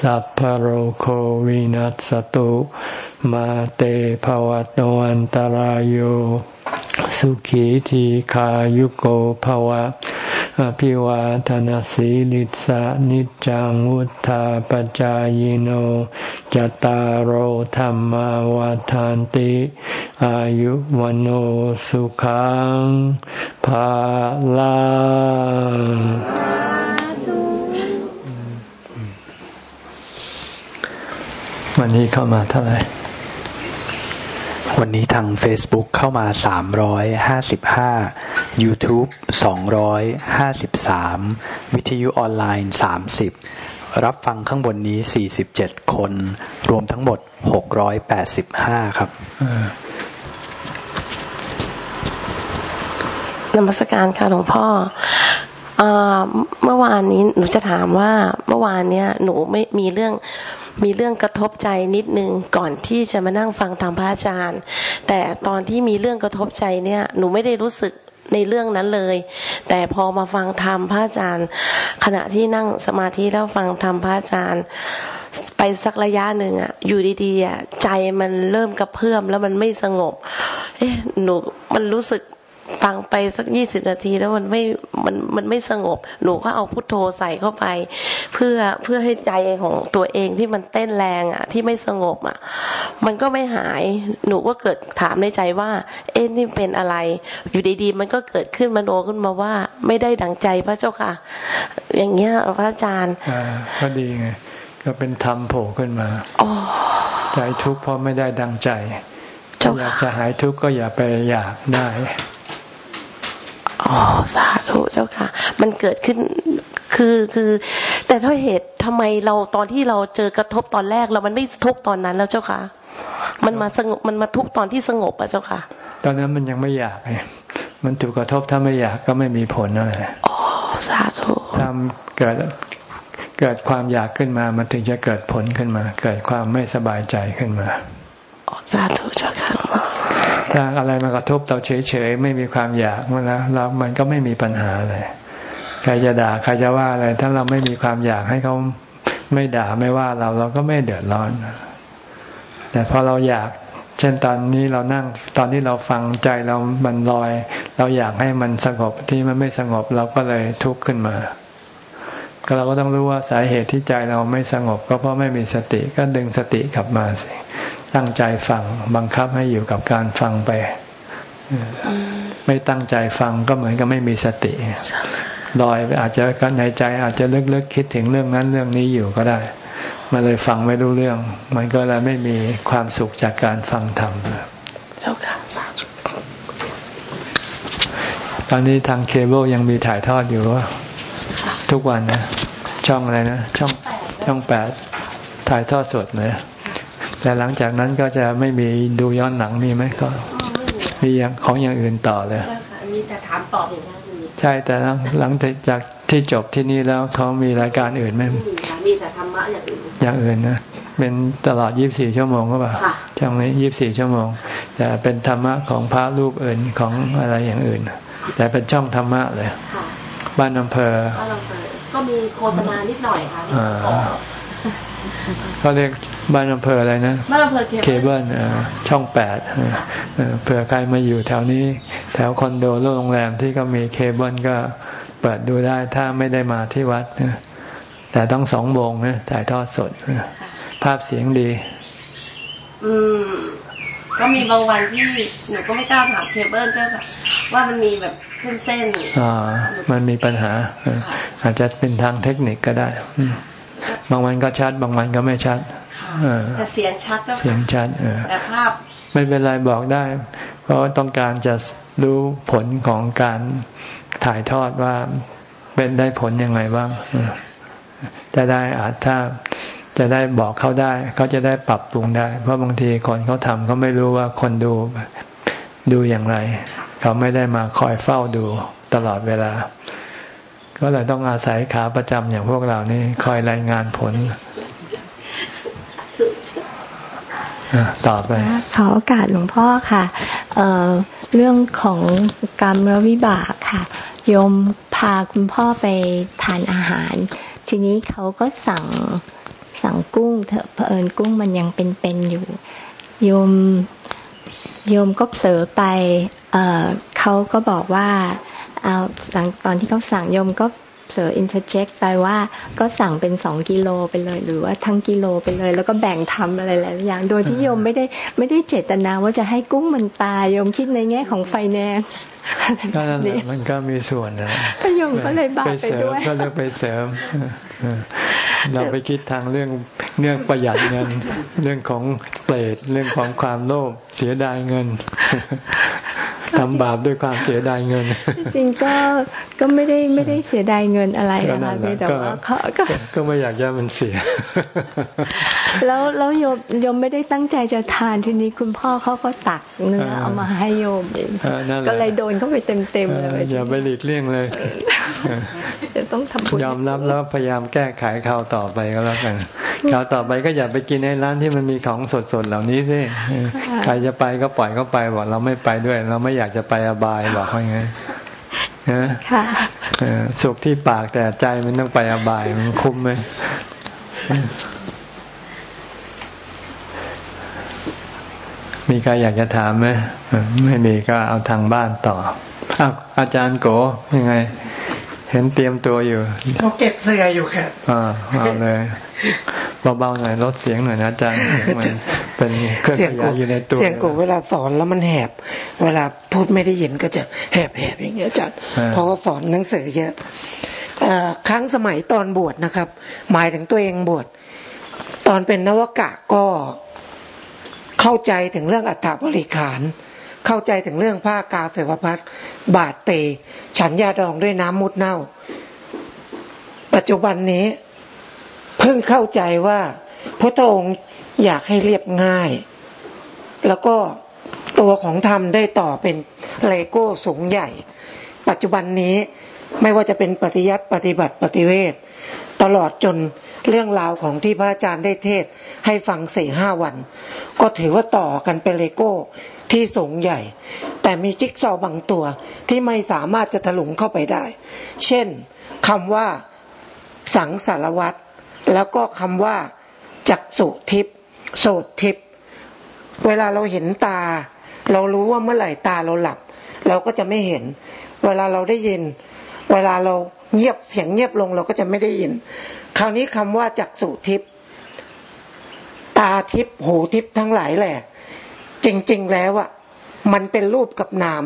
สัพพโรโควินัสตุมาเตภวัตวันตารโยสุขีทีขายุโกภวะอภิวาทนสีลิสานิจังวุธาปจายโนจตารโหธรรมวาทานติ อายุวันโอสุขังภาลัง วันนี้เข้ามาเท่าไหร่ วันนี้ทาง Facebook เข้ามา 355 YouTube 253 วิทยุออนไลน์ 30 รับฟังข้างบนนี้ 47 คน รวมทั้งหมด 685 ครับนมัสการค่ะหลวงพ่อเมื่อวานนี้หนูจะถามว่าเมื่อวานเนี้ยหนูไม่มีเรื่อง มีเรื่องกระทบใจนิดนึงก่อนที่จะมานั่งฟังธรรมพระอาจารย์ แต่ตอนที่มีเรื่องกระทบใจเนี่ยหนูไม่ได้รู้สึกในเรื่องนั้นเลย แต่พอมาฟังธรรมพระอาจารย์ ขณะที่นั่งสมาธิแล้วฟังธรรมพระอาจารย์ ไปสักระยะหนึ่งอะ อยู่ดีๆอะใจมันเริ่มกระเพื่อมแล้วมันไม่สงบ เอ๊ะหนูมันรู้สึก ฟังไปสักยี่สิบนาทีแล้วมันไม่มันมันไม่สงบ หนูก็เอาพุทโธใส่เข้าไป เพื่อเพื่อให้ใจของตัวเองที่มันเต้นแรงอะ ที่ไม่สงบอะ มันก็ไม่หายหนูก็เกิดถามในใจว่า เอ๊ะนี่เป็นอะไร อยู่ดีๆ มันก็เกิดขึ้นมโนขึ้นมาว่า ไม่ได้ดังใจพระเจ้าค่ะ อย่างเงี้ยพระอาจารย์อ่าก็ดีไงก็เป็นธรรมโผล่ขึ้นมาใจทุกข์เพราะไม่ได้ดังใจอยากจะหายทุกข์ก็อย่าไปอยากได้ อ๋อสาธุเจ้าค่ะ มันเกิดขึ้นคือคือ แต่ถ้าเหตุทำไมเราตอนที่เราเจอกระทบตอนแรกเรามันไม่ทุกตอนนั้นแล้วเจ้าค่ะ มันมาสงบมันมาทุกตอนที่สงบอะเจ้าค่ะ ตอนนั้นมันยังไม่อยากไงมันถูกกระทบถ้าไม่อยากก็ไม่มีผลอะไรอ๋อสาธุถ้าเกิดเกิดความอยากขึ้นมา มันถึงจะเกิดผลขึ้นมา เกิดความไม่สบายใจขึ้นมา สาธุเจ้าค่ะถ้าอะไรมากระทบเราเฉยๆไม่มีความอยากมันแล้วเรามันก็ไม่มีปัญหาอะไรใครจะด่าใครจะว่าอะไร ถ้าเราไม่มีความอยากให้เขาไม่ด่าไม่ว่าเราเราก็ไม่เดือดร้อน แต่พอเราอยาก เช่นตอนนี้เรานั่ง ตอนที่เราฟังใจเรามันลอย เราอยากให้มันสงบที่มันไม่สงบเราก็เลยทุกข์ขึ้นมา ก็เราก็ต้องรู้ว่าสาเหตุที่ใจเราไม่สงบ ก็เพราะไม่มีสติก็ดึงสติกลับมาสิ ตั้งใจฟังบังคับให้อยู่กับการฟังไปไม่ตั้งใจฟังก็เหมือนกับไม่มีสติลอยอาจจะในใจอาจจะลึกๆคิดถึงเรื่องนั้นเรื่องนี้อยู่ก็ได้มันเลยฟังไม่รู้เรื่อง มันก็เลยไม่มีความสุขจากการฟังธรรมเจ้าค่ะสาธุตอนนี้ทางเคเบิลยังมีถ่ายทอดอยู่ว่า ทุกวันนะช่องอะไรนะ ช่องช่องแปดถ่ายทอดสดเลยแต่หลังจากนั้นก็จะไม่มีดูย้อนหนังมีไหมก็มีอย่างของอย่างอื่นต่อเลยมีแต่ถามตอบอย่างนั้นใช่แต่หลังจากที่จบที่นี่แล้วเขามีรายการอื่นไหมมีแต่ธรรมะอย่างอื่นอย่างอื่นนะเป็นตลอดยี่บสี่ชั่วโมงก็ป่ะช่องนี้ยี่บสี่ชั่วโมง แต่เป็นธรรมะของพระรูปอื่นของอะไรอย่างอื่น แต่เป็นช่องธรรมะเลย บ้านอำเภอบ้านอำเภอก็มีโฆษณานิดหน่อยค่ะเขาเรียกบ้านอำเภออะไรนะบ้านอำเภอเคเบิลช่องแปดเผื่อใครมาอยู่แถวนี้ แถวคอนโดโรงแรมที่ก็มีเคเบิลก็เปิดดูได้ถ้าไม่ได้มาที่วัดแต่ต้องสองโมงนะถ่ายทอดสดภาพเสียงดี อืม ก็มีบางวันที่หนูก็ไม่กล้าถามเคเบิลเจ้าค่ะว่ามันมีแบบเส้นเส้นอ่ามันมีปัญหา อาจจะเป็นทางเทคนิคก็ได้ บางวันก็ชัด บางวันก็ไม่ชัดแต่เสียงชัดเสียงชัดแต่ภาพไม่เป็นไรบอกได้ เพราะต้องการจะรู้ผลของการถ่ายทอดว่าเป็นได้ผลยังไงบ้างจะได้อาจถ้า จะได้บอกเขาได้เขาจะได้ปรับปรุงได้ เพราะบางทีคนเขาทำเขาไม่รู้ว่าคนดูดูอย่างไร เขาไม่ได้มาคอยเฝ้าดูตลอดเวลา ก็เลยต้องอาศัยขาประจำอย่างพวกเรานี่คอยรายงานผลต่อไปขอโอกาสหลวงพ่อค่ะเเรื่องของกรรมและวิบากค่ะ โยมพาคุณพ่อไปทานอาหาร ทีนี้เขาก็สั่ง สั่งกุ้งเถอะเผอิญกุ้งมันยังเป็นๆอยู่ โยมโยมก็เผลอไปเขาก็บอกว่าเอาหลังตอนที่เขาสั่งโยมก็เผลอ interject ไปว่าก็สั่งเป็นสองกิโลไปเลย หรือว่าทั้งกิโลไปเลย แล้วก็แบ่งทำอะไรหลายอย่างโดยที่โยมไม่ได้ไม่ได้เจตนาว่าจะให้กุ้งมันตายโยมคิดในแง่ของไฟแนนซ์ก็นั่นแหละมันก็มีส่วนนะโยมก็เลยบาปไปด้วยก็เลยไปเสริม เราไปคิดทางเรื่องเรื่องประหยัดเงิน เรื่องของเปรตเรื่องของความโลภเสียดายเงินทำบาปด้วยความเสียดายเงิน จริงก็ก็ไม่ได้ไม่ได้เสียดายเงินอะไรนะคะแต่ว่าเขาก็ก็ไม่อยากจะมันเสีย แล้วแล้วโยมโยมไม่ได้ตั้งใจจะทานทีนี้คุณพ่อเขาก็ตักเนื้อเอามาให้โยมเองก็เลยโดนเข้าไปเต็มเต็มเลยอย่าไปหลีกเลี่ยงเลยจะต้องทำยอมรับแล้วพยายามแก้ไขข่าวต่อไปก็แล้วกันข่าวต่อไปก็อย่าไปกินในร้านที่มันมีของสดๆเหล่านี้สิใครจะไปก็ปล่อยเขาไปบอกเราไม่ไปด้วย เราไม่อยากจะไปอบายบอกเขาไงนะสุขที่ปากแต่ใจมันต้องไปอบายมันคุ้มไหมมีใครอยากจะถามไหมไม่มีก็เอาทางบ้านต่ออ้าวอาจารย์โกยังไง เห็นเตรียมตัวอยู่เขาเก็บเสื้ออยู่ครับอ่าเอาเลยเบาๆหน่อยลดเสียงหน่อยนะอาจารย์มันเป็นเครื่องขยายอยู่ในตัวเสียงกูเวลาสอนแล้วมันแหบ เวลาพูดไม่ได้ยินก็จะแหบแหบอย่างเงี้ยอาจารย์เพราะว่าสอนหนังสือเยอะครั้งสมัยตอนบวชนะครับ หมายถึงตัวเองบวชตอนเป็นนวกะก็เข้าใจถึงเรื่องอัฐบริขาร เข้าใจถึงเรื่องผ้ากาเสวพัดบาดเต ฉันยาดองด้วยน้ำมุดเน่า ปัจจุบันนี้ เพิ่งเข้าใจว่าพระองค์อยากให้เรียบง่าย แล้วก็ตัวของธรรมได้ต่อเป็นเลโก้สูงใหญ่ ปัจจุบันนี้ไม่ว่าจะเป็นปฏิยัติปฏิบัติปฏิเวทตลอดจนเรื่องราวของที่พระอาจารย์ได้เทศให้ฟังสี่ห้าวัน ก็ถือว่าต่อกันเป็นเลโก้ ที่สูงใหญ่ แต่มีจิ๊กซอบางตัวที่ไม่สามารถจะถลุงเข้าไปได้ เช่นคำว่าสังสารวัตรแล้วก็คำว่า จักสุทิพโสทิพเวลาเราเห็นตา เรารู้ว่าเมื่อไหร่ตาเราหลับ เราก็จะไม่เห็น เวลาเราได้ยิน เวลาเราเงียบเสียงเงียบลงเราก็จะไม่ได้ยิน คราวนี้คำว่าจักสุทิพตาทิพหูทิพทั้งหลายแหละ จริง ๆ แล้วอะมันเป็นรูปกับนาม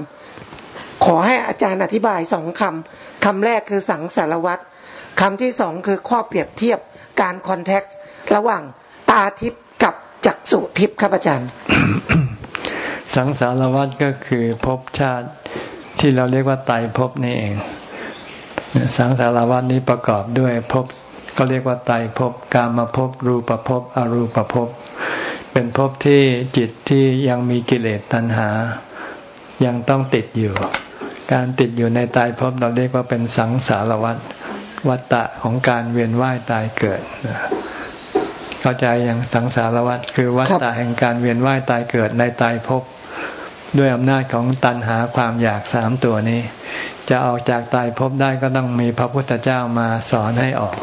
ขอให้อาจารย์อธิบายสองคำคำแรกคือสังสารวัตรคำที่สองคือข้อเปรียบเทียบการคอนแทคระหว่างตาทิพย์กับจักสุทิพย์ครับอาจารย์ สังสารวัตรก็คือภพชาติที่เราเรียกว่าไตภพนี่เอง สังสารวัตรนี้ประกอบด้วยภพก็เรียกว่าไตภพกามภพรูปภพอรูปภพ เป็นภพที่จิตที่ยังมีกิเลสตัณหา ยังต้องติดอยู่ การติดอยู่ในตายภพเราเรียกว่าเป็นสังสารวัฏวัฏฏะของการเวียนว่ายตายเกิดเข้าใจอย่างสังสารวัฏคือวัฏฏะแห่งการเวียนว่ายตายเกิดในตายภพด้วยอำนาจของตัณหาความอยากสามตัวนี้ จะออกจากตายภพได้ก็ต้องมีพระพุทธเจ้ามาสอนให้ออก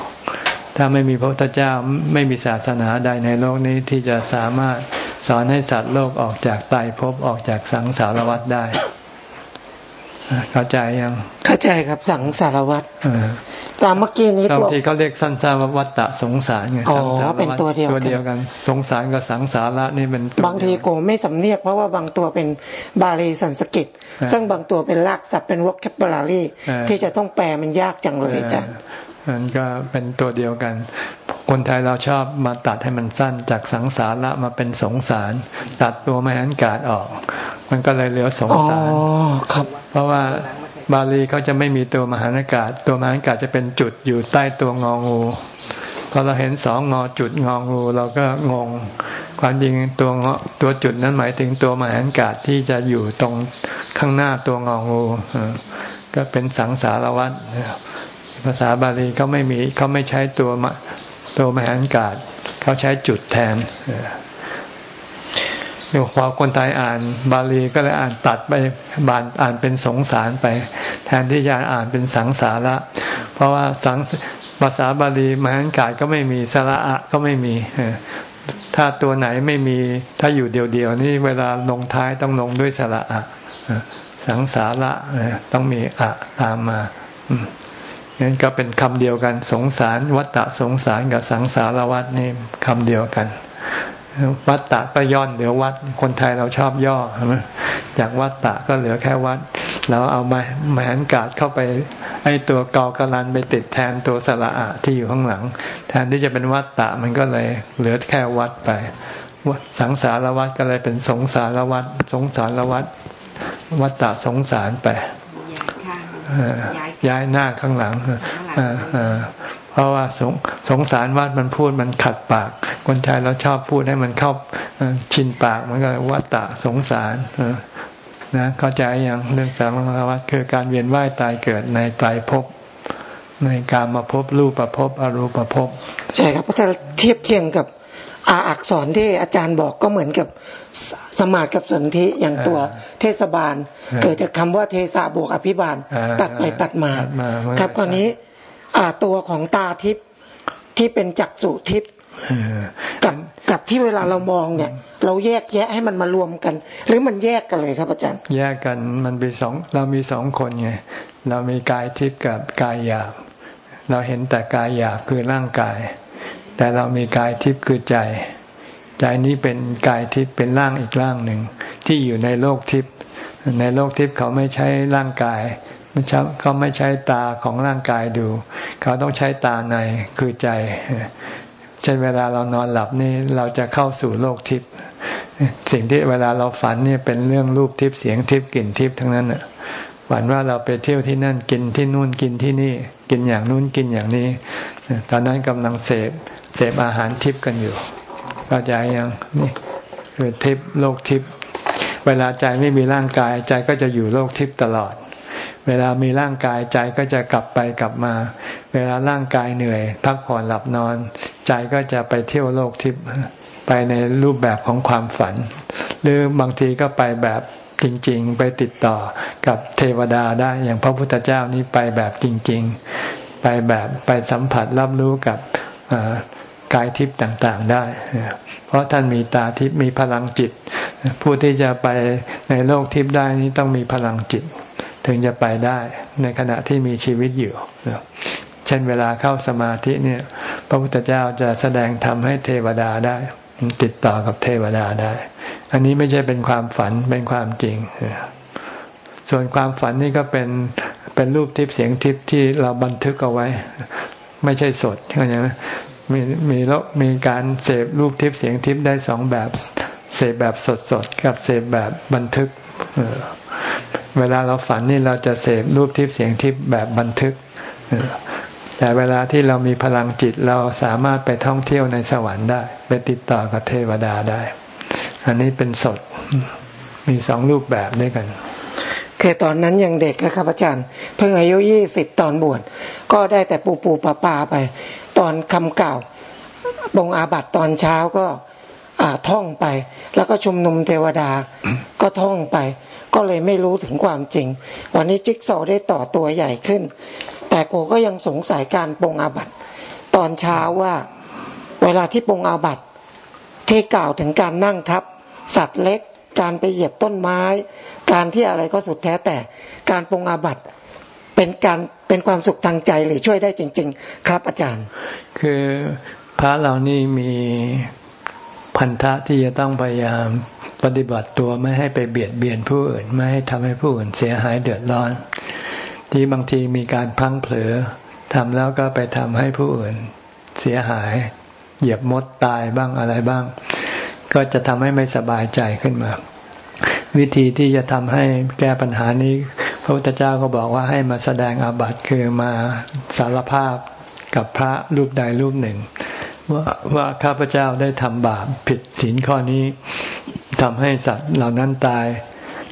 ถ้าไม่มีพระพุทธเจ้าไม่มีศาสนาใดในโลกนี้ที่จะสามารถสอนให้สัตว์โลกออกจากตายภพออกจากสังสารวัฏได้ เข้าใจยัง เข้าใจครับสังสารวัฏตามเมื่อกี้นี้ตัวที่เขาเรียกสั้นๆว่าวัตตะสงสารไงสังสารวัฏตัวเดียวตัวเดียวกัน สงสารกับสังสาระนี่เป็นบางทีโกไม่สำเหนียกเพราะว่าบางตัวเป็นบาลีสันสกฤตซึ่งบางตัวเป็นรากศัพท์เป็น vocab บาลีที่จะต้องแปลมันยากจังเลยจ้ะ มันก็เป็นตัวเดียวกัน คนไทยเราชอบมาตัดให้มันสั้นจากสังสาระมาเป็นสงสาร ตัดตัวไม้หันอากาศออก มันก็เลยเหลือสงสารครับ เพราะว่าบาลีเขาจะไม่มีตัวไม้หันอากาศ ตัวไม้หันอากาศจะเป็นจุดอยู่ใต้ตัวงองูพอเราเห็นสองงอจุดงองูเราก็งง ความจริงตัวงอตัวจุดนั้นหมายถึงตัวมหานากาศที่จะอยู่ตรงข้างหน้าตัวงองูก็เป็นสังสารวัฏ ภาษาบาลีเขาไม่มีเขาไม่ใช้ตัวมตัวมหันกาศเขาใช้จุดแทนเดี๋ยวพอคนไทยอ่านบาลีก็เลยอ่านตัดไปบานอ่านเป็นสงสารไป แทนที่จะอ่านเป็นสังสาระ เพราะว่าสังภาษาบาลีมหันกาศก็ไม่มีสระอะก็ไม่มีถ้าตัวไหนไม่มีถ้าอยู่เดียวๆนี่เวลาลงท้ายต้องลงด้วยสระอะสังสาระต้องมีอะตามมา นั้นก็เป็นคำเดียวกัน สงสารวัตตะสงสารกับสังสารวัตนี่คำเดียวกัน วัตตะก็ย่อนเหลือวัด คนไทยเราชอบย่อใช่ไหมจากวัตตะก็เหลือแค่วัดเราเอามาแมนกาดเข้าไปไอ้ตัวกอกรันไปติดแทนตัวสระอะที่อยู่ข้างหลัง แทนที่จะเป็นวัตตะมันก็เลยเหลือแค่วัดไปสังสารวัตก็เลยเป็นสงสารวัตสงสารวัตวัตตะสงสารไป ย้ายหน้าข้างหลังเพราะว่าสงสงสารวัดมันพูดมันขัดปาก คนไทยเราชอบพูดให้มันเข้าชินปากมันก็วัตตะสงสารนะเข้าใจอย่างเรื่องสารวัฏคือการเวียนว่ายตายเกิดในไตรภพในการมาพบรูปประพบอรูปประพบใช่ครับถ้าเทียบเคียงกับ อาอักษรที่อาจารย์บอกก็เหมือนกับสมาธิกับสนธิอย่างตัวเทศบาล เกิดจากคำว่าเทสาบวกอภิบาล ตัดไปตัดมา ครับคราวนี้อ่าตัวของตาทิพย์ที่เป็นจักสุทิพย์กับกับที่เวลาเรามองเนี่ย เราแยกแยะให้มันมารวมกัน หรือมันแยกกันเลยครับอาจารย์ แยกกันมันเป็นสองเรามีสองคนไงเรามีกายทิพย์กับกายหยาบ เราเห็นแต่กายหยาบคือร่างกาย แต่เรามีกายทิพย์คือใจ ใจนี้เป็นกายทิพย์เป็นร่างอีกร่างหนึ่ง ที่อยู่ในโลกทิพย์ในโลกทิพย์เขาไม่ใช้ร่างกายเขาไม่ใช้ตาของร่างกายดู เขาต้องใช้ตาในคือใจเช่นเวลาเรานอนหลับนี่เราจะเข้าสู่โลกทิพย์สิ่งที่เวลาเราฝันนี่เป็นเรื่องรูปทิพย์เสียงทิพย์กลิ่นทิพย์ทั้งนั้นฝันว่าเราไปเที่ยวที่นั่นกินที่นู่นกินที่นี่ กินอย่างนู่นกินอย่างนี้ ตอนนั้นกำลังเสพ เสพอาหารทิพย์กันอยู่เข้าใจยังนี่คือทิพย์โลกทิพย์เวลาใจไม่มีร่างกายใจก็จะอยู่โลกทิพย์ตลอด เวลามีร่างกายใจก็จะกลับไปกลับมา เวลาร่างกายเหนื่อย พักผ่อนหลับนอน ใจก็จะไปเที่ยวโลกทิพย์ไปในรูปแบบของความฝัน หรือบางทีก็ไปแบบจริง ๆ ไปติดต่อกับเทวดาได้อย่างพระพุทธเจ้านี้ไปแบบจริง ๆ ไปแบบไปสัมผัสรับรู้กับ กายทิพย์ต่างๆได้ เพราะท่านมีตาทิพย์มีพลังจิต ผู้ที่จะไปในโลกทิพย์ได้นี้ต้องมีพลังจิต ถึงจะไปได้ในขณะที่มีชีวิตอยู่ เช่นเวลาเข้าสมาธิเนี่ย พระพุทธเจ้าจะแสดงธรรมให้เทวดาได้ ติดต่อกับเทวดาได้ อันนี้ไม่ใช่เป็นความฝันเป็นความจริง ส่วนความฝันนี่ก็เป็นเป็นรูปทิพย์เสียงทิพย์ที่เราบันทึกเอาไว้ ไม่ใช่สดเข้าใจไหม มีมีแล้วมีการเสพรูปทิพย์เสียงทิพย์ได้สองแบบ เสพแบบสดสดกับเสพแบบบันทึกเวลาเราฝันนี่เราจะเสพรูปทิพย์เสียงทิพย์แบบบันทึกแต่เวลาที่เรามีพลังจิตเราสามารถไปท่องเที่ยวในสวรรค์ได้ ไปติดต่อกับเทวดาได้ อันนี้เป็นสดมีสองรูปแบบด้วยกันแค่ตอนนั้นยังเด็กนะครับอาจารย์ เพิ่งอายุยี่สิบตอนบวชก็ได้แต่ปูปูปลาปาไป ตอนคำกล่าวบงอาบัตตอนเช้าก็อ่าท่องไป แล้วก็ชุมนุมเทวดาก็ท่องไป ก็เลยไม่รู้ถึงความจริง วันนี้จิ๊กซอได้ต่อตัวใหญ่ขึ้น แต่โกก็ยังสงสัยการปงอาบัตตอนเช้าว่าเวลาที่ปงอาบัตที่กล่าวถึงการนั่งทับ สัตว์เล็ก การไปเหยียบต้นไม้ การที่อะไรก็สุดแท้แต่การปงอาบัต เป็นการเป็นความสุขทางใจหรือช่วยได้จริง ๆ ครับอาจารย์ คือพระเรานี่มีพันธะที่จะต้องพยายามปฏิบัติตัวไม่ให้ไปเบียดเบียนผู้อื่น ไม่ให้ทำให้ผู้อื่นเสียหายเดือดร้อน ที่บางทีมีการพังเผลอทำแล้วก็ไปทำให้ผู้อื่นเสียหาย เหยียบมดตายบ้างอะไรบ้าง ก็จะทำให้ไม่สบายใจขึ้นมา วิธีที่จะทำให้แก้ปัญหานี้ พระพุทธเจ้าก็บอกว่าให้มาแสดงอาบัติคือมาสารภาพกับพระรูปใดรูปหนึ่ง ว่าว่าข้าพเจ้าได้ทำบาปผิดศีลข้อนี้ทำให้สัตว์เหล่านั้นตาย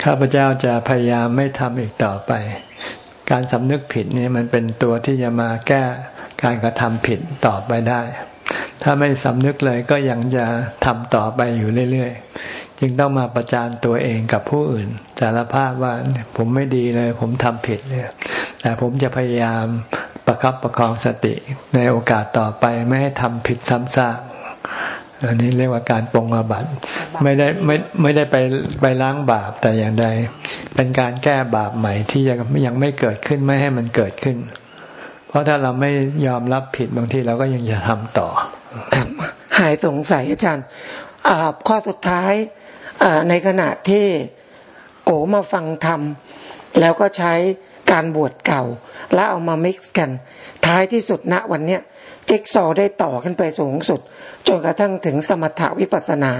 ข้าพเจ้าจะพยายามไม่ทำอีกต่อไป การสำนึกผิดนี่มันเป็นตัวที่จะมาแก้การกระทำผิดต่อไปได้ ถ้าไม่สำนึกเลยก็ยังจะทำต่อไปอยู่เรื่อย จึงต้องมาประจานตัวเองกับผู้อื่นสารภาพว่าผมไม่ดีเลย ผมทำผิดเนี่ยแต่ผมจะพยายามประครับประคองสติในโอกาสต่อไปไม่ให้ทำผิดซ้ำซากอันนี้เรียกว่าการปรงอาบัติไม่ได้ไม่ไม่ได้ไปไปล้างบาปแต่อย่างใด เป็นการแก้บาปใหม่ที่ยังยังไม่เกิดขึ้นไม่ให้มันเกิดขึ้น เพราะถ้าเราไม่ยอมรับผิดบางทีเราก็ยังจะทำต่อ ครับ หายสงสัยอาจารย์ ข้อสุดท้าย ในขณะที่โอมาฟังธรรม แล้วก็ใช้การบวชเก่า แล้วเอามามิกซ์กัน ท้ายที่สุดณวันเนี้ยเจ็กซอได้ต่อขึ้นไปสูงสุด จนกระทั่งถึงสมถาวิปัสนา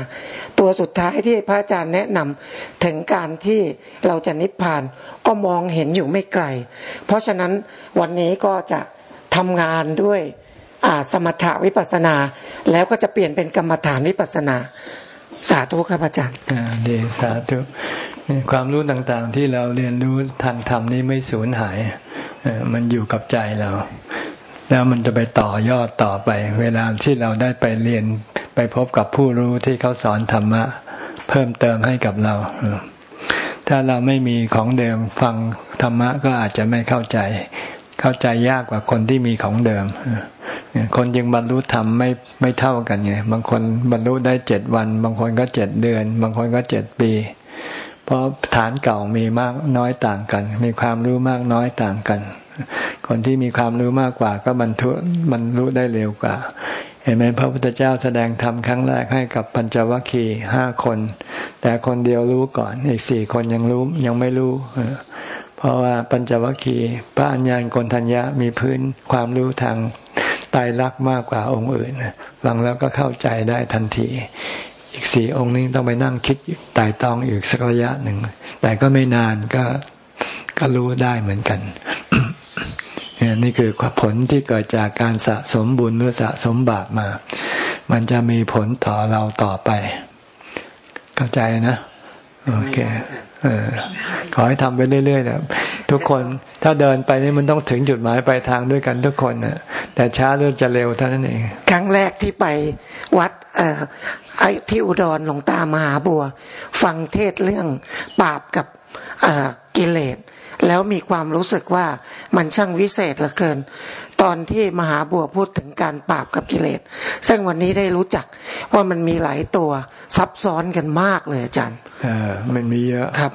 ตัวสุดท้ายที่พระอาจารย์แนะนำถึงการที่เราจะนิพพานก็มองเห็นอยู่ไม่ไกล เพราะฉะนั้นวันนี้ก็จะทำงานด้วยสมถะวิปัสนา แล้วก็จะเปลี่ยนเป็นกรรมฐานวิปัสนา สาธุครับอาจารย์ดีสาธุความรู้ต่างๆ ที่เราเรียนรู้ทางธรรมนี่ไม่สูญหายมันอยู่กับใจเรา แล้วมันจะไปต่อยอดต่อไป เวลาที่เราได้ไปเรียนไปพบกับผู้รู้ที่เขาสอนธรรมะ เพิ่มเติมให้กับเรา ถ้าเราไม่มีของเดิมฟังธรรมะก็อาจจะไม่เข้าใจ เข้าใจยากกว่าคนที่มีของเดิม คนยังบรรลุธรรมไม่ไม่เท่ากันไงบางคนบรรลุได้เจ็ดวัน บางคนก็เจ็ดเดือน บางคนก็เจ็ดปี เพราะฐานเก่ามีมากน้อยต่างกัน มีความรู้มากน้อยต่างกัน คนที่มีความรู้มากกว่า ก็บรรทุบรรลุได้เร็วกว่า เห็นไหมพระพุทธเจ้าแสดงธรรมครั้งแรกให้กับปัญจวัคคีย์ห้าคน แต่คนเดียวรู้ก่อน อีกสี่คนยังรู้ยังไม่รู้เพราะว่าปัญจวัคคีย์พระอัญญาณกนทัญญะมีพื้นความรู้ทาง ตายรักมากกว่าองค์อื่นฟังแล้วก็เข้าใจได้ทันที อีกสี่องค์นี้ต้องไปนั่งคิดไต่ตองอีกสักระยะหนึ่ง แต่ก็ไม่นานก็ก็รู้ได้เหมือนกันนี่คือผลที่เกิดจากการสะสมบุญหรือสะสมบาปมา มันจะมีผลต่อเราต่อไป เข้าใจนะ โอเค ขอให้ทำไปเรื่อยๆนะทุกคนถ้าเดินไปนี่มันต้องถึงจุดหมายปลายทางด้วยกันทุกคนนะแต่ช้าหรือจะเร็วเท่านั้นเอง ครั้งแรกที่ไปวัดเอไอ้ที่อุดรหลวงตามหาบัว ฟังเทศเรื่องบาปกับกิเลส แล้วมีความรู้สึกว่ามันช่างวิเศษเหลือเกิน ตอนที่มหาบัวพูดถึงการปราบกับกิเลส ซึ่งวันนี้ได้รู้จักว่ามันมีหลายตัวซับซ้อนกันมากเลยอาจารย์เออมันมีเยอะครับ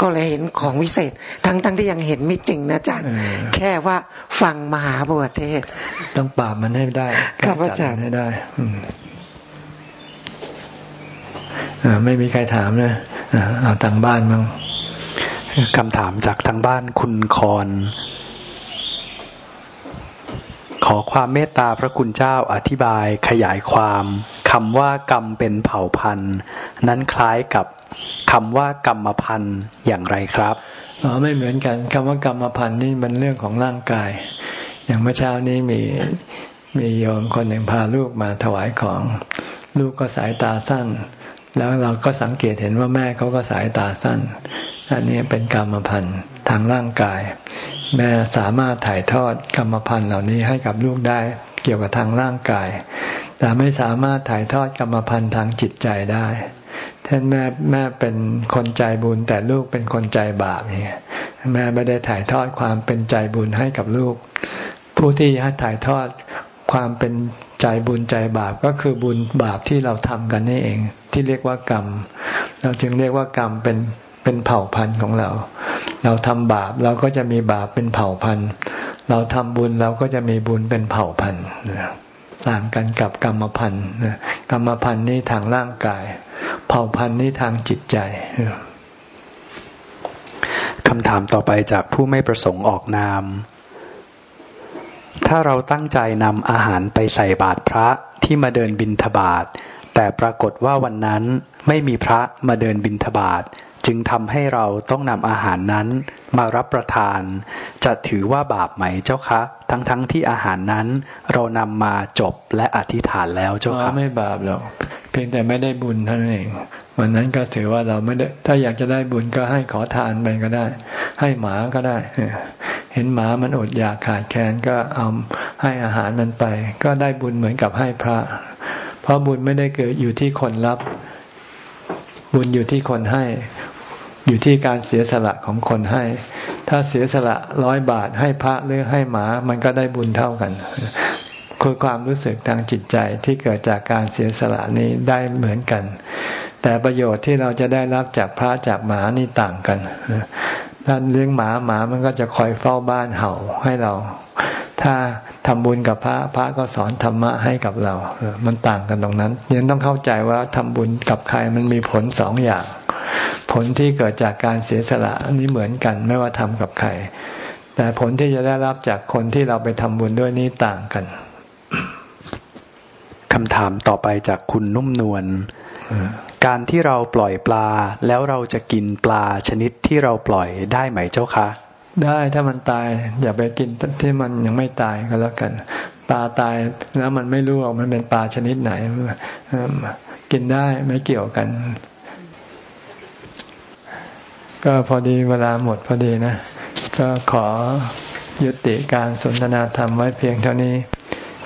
ก็เลยเห็นของวิเศษ ทั้งทั้งที่ยังเห็นไม่จริงนะอาจารย์ แค่ว่าฟังมหาบัวเทศ ต้องปราบมันให้ได้ครับอาจารย์ให้ได้ไม่มีใครถามนะเอาทางบ้านมั้ง คำถามจากทางบ้านคุณคอนขอความเมตตาพระคุณเจ้าอธิบายขยายความคำว่ากรรมเป็นเผ่าพันธุ์ นั้นคล้ายกับคำว่ากรรมพันธุ์อย่างไรครับอ๋อไม่เหมือนกันคำว่ากรรมพันธุ์นี่มันเรื่องของร่างกาย อย่างเมื่อเช้านี้มีมีโยมคนหนึ่งพาลูกมาถวายของ ลูกก็สายตาสั้น แล้วเราก็สังเกตเห็นว่าแม่เขาก็สายตาสั้น อันนี้เป็นกรรมพันธุ์ทางร่างกาย แม่สามารถถ่ายทอดกรรมพันธุ์เหล่านี้ให้กับลูกได้เกี่ยวกับทางร่างกาย แต่ไม่สามารถถ่ายทอดกรรมพันธุ์ทางจิตใจได้ท่านแม่แม่เป็นคนใจบุญแต่ลูกเป็นคนใจบาปเนี่ยแม่ไม่ได้ถ่ายทอดความเป็นใจบุญให้กับลูก ผู้ที่ถ่ายทอด ความเป็นใจบุญใจบาปก็คือบุญบาปที่เราทำกันนี่เอง ที่เรียกว่ากรรม เราจึงเรียกว่ากรรมเป็นเป็นเผ่าพันธุ์ของเรา เราทำบาปเราก็จะมีบาปเป็นเผ่าพันธุ์ เราทำบุญเราก็จะมีบุญเป็นเผ่าพันธุ์ต่างกันกับกรรมพันธุ์กรรมพันธุ์นี่ทางร่างกาย เผ่าพันธุ์นี่ทางจิตใจคำถามต่อไปจากผู้ไม่ประสงค์ออกนาม ถ้าเราตั้งใจนำอาหารไปใส่บาตรพระที่มาเดินบินทบาทแต่ปรากฏว่าวันนั้นไม่มีพระมาเดินบินทบาทจึงทำให้เราต้องนำอาหารนั้นมารับประทาน จะถือว่าบาปไหมเจ้าคะ ทั้งๆทที่อาหารนั้น เรานำมาจบและอธิษฐานแล้วเจ้าคะไม่บาปหรอกเพียงแต่ไม่ได้บุญเท่านั้นเอง วันนั้นก็ถือว่าเราไม่ได้ ถ้าอยากจะได้บุญก็ให้ขอทานไปก็ได้ ให้หมาก็ได้ เห็นหมามันอดอยากขาดแคลนก็เอาให้อาหารมันไป ก็ได้บุญเหมือนกับให้พระ เพราะบุญไม่ได้เกิดอยู่ที่คนรับ บุญอยู่ที่คนให้ อยู่ที่การเสียสละของคนให้ ถ้าเสียสละร้อยบาทให้พระหรือให้หมา มันก็ได้บุญเท่ากัน คือความรู้สึกทางจิตใจที่เกิดจากการเสียสละนี้ได้เหมือนกัน แต่ประโยชน์ที่เราจะได้รับจากพระจากหมานี่ต่างกันถ้าเลี้ยงหมาหมามันก็จะคอยเฝ้าบ้านเห่าให้เรา ถ้าทำบุญกับพระพระก็สอนธรรมะให้กับเรา มันต่างกันตรงนั้นยังต้องเข้าใจว่าทำบุญกับใครมันมีผลสองอย่าง ผลที่เกิดจากการเสียสละนี้เหมือนกันไม่ว่าทำกับใครแต่ผลที่จะได้รับจากคนที่เราไปทำบุญด้วยนี้ต่างกัน คำถามต่อไปจากคุณนุ่มนวลการที่เราปล่อยปลา แล้วเราจะกินปลาชนิดที่เราปล่อยได้ไหมเจ้าคะ ได้ถ้ามันตายอย่าไปกินที่มันยังไม่ตายก็แล้วกัน ปลาตายแล้วมันไม่รู้ว่ามันเป็นปลาชนิดไหน กินได้ไม่เกี่ยวกัน ก็พอดีเวลาหมดพอดีนะ ก็ขอยุติการสนทนาธรรมไว้เพียงเท่านี้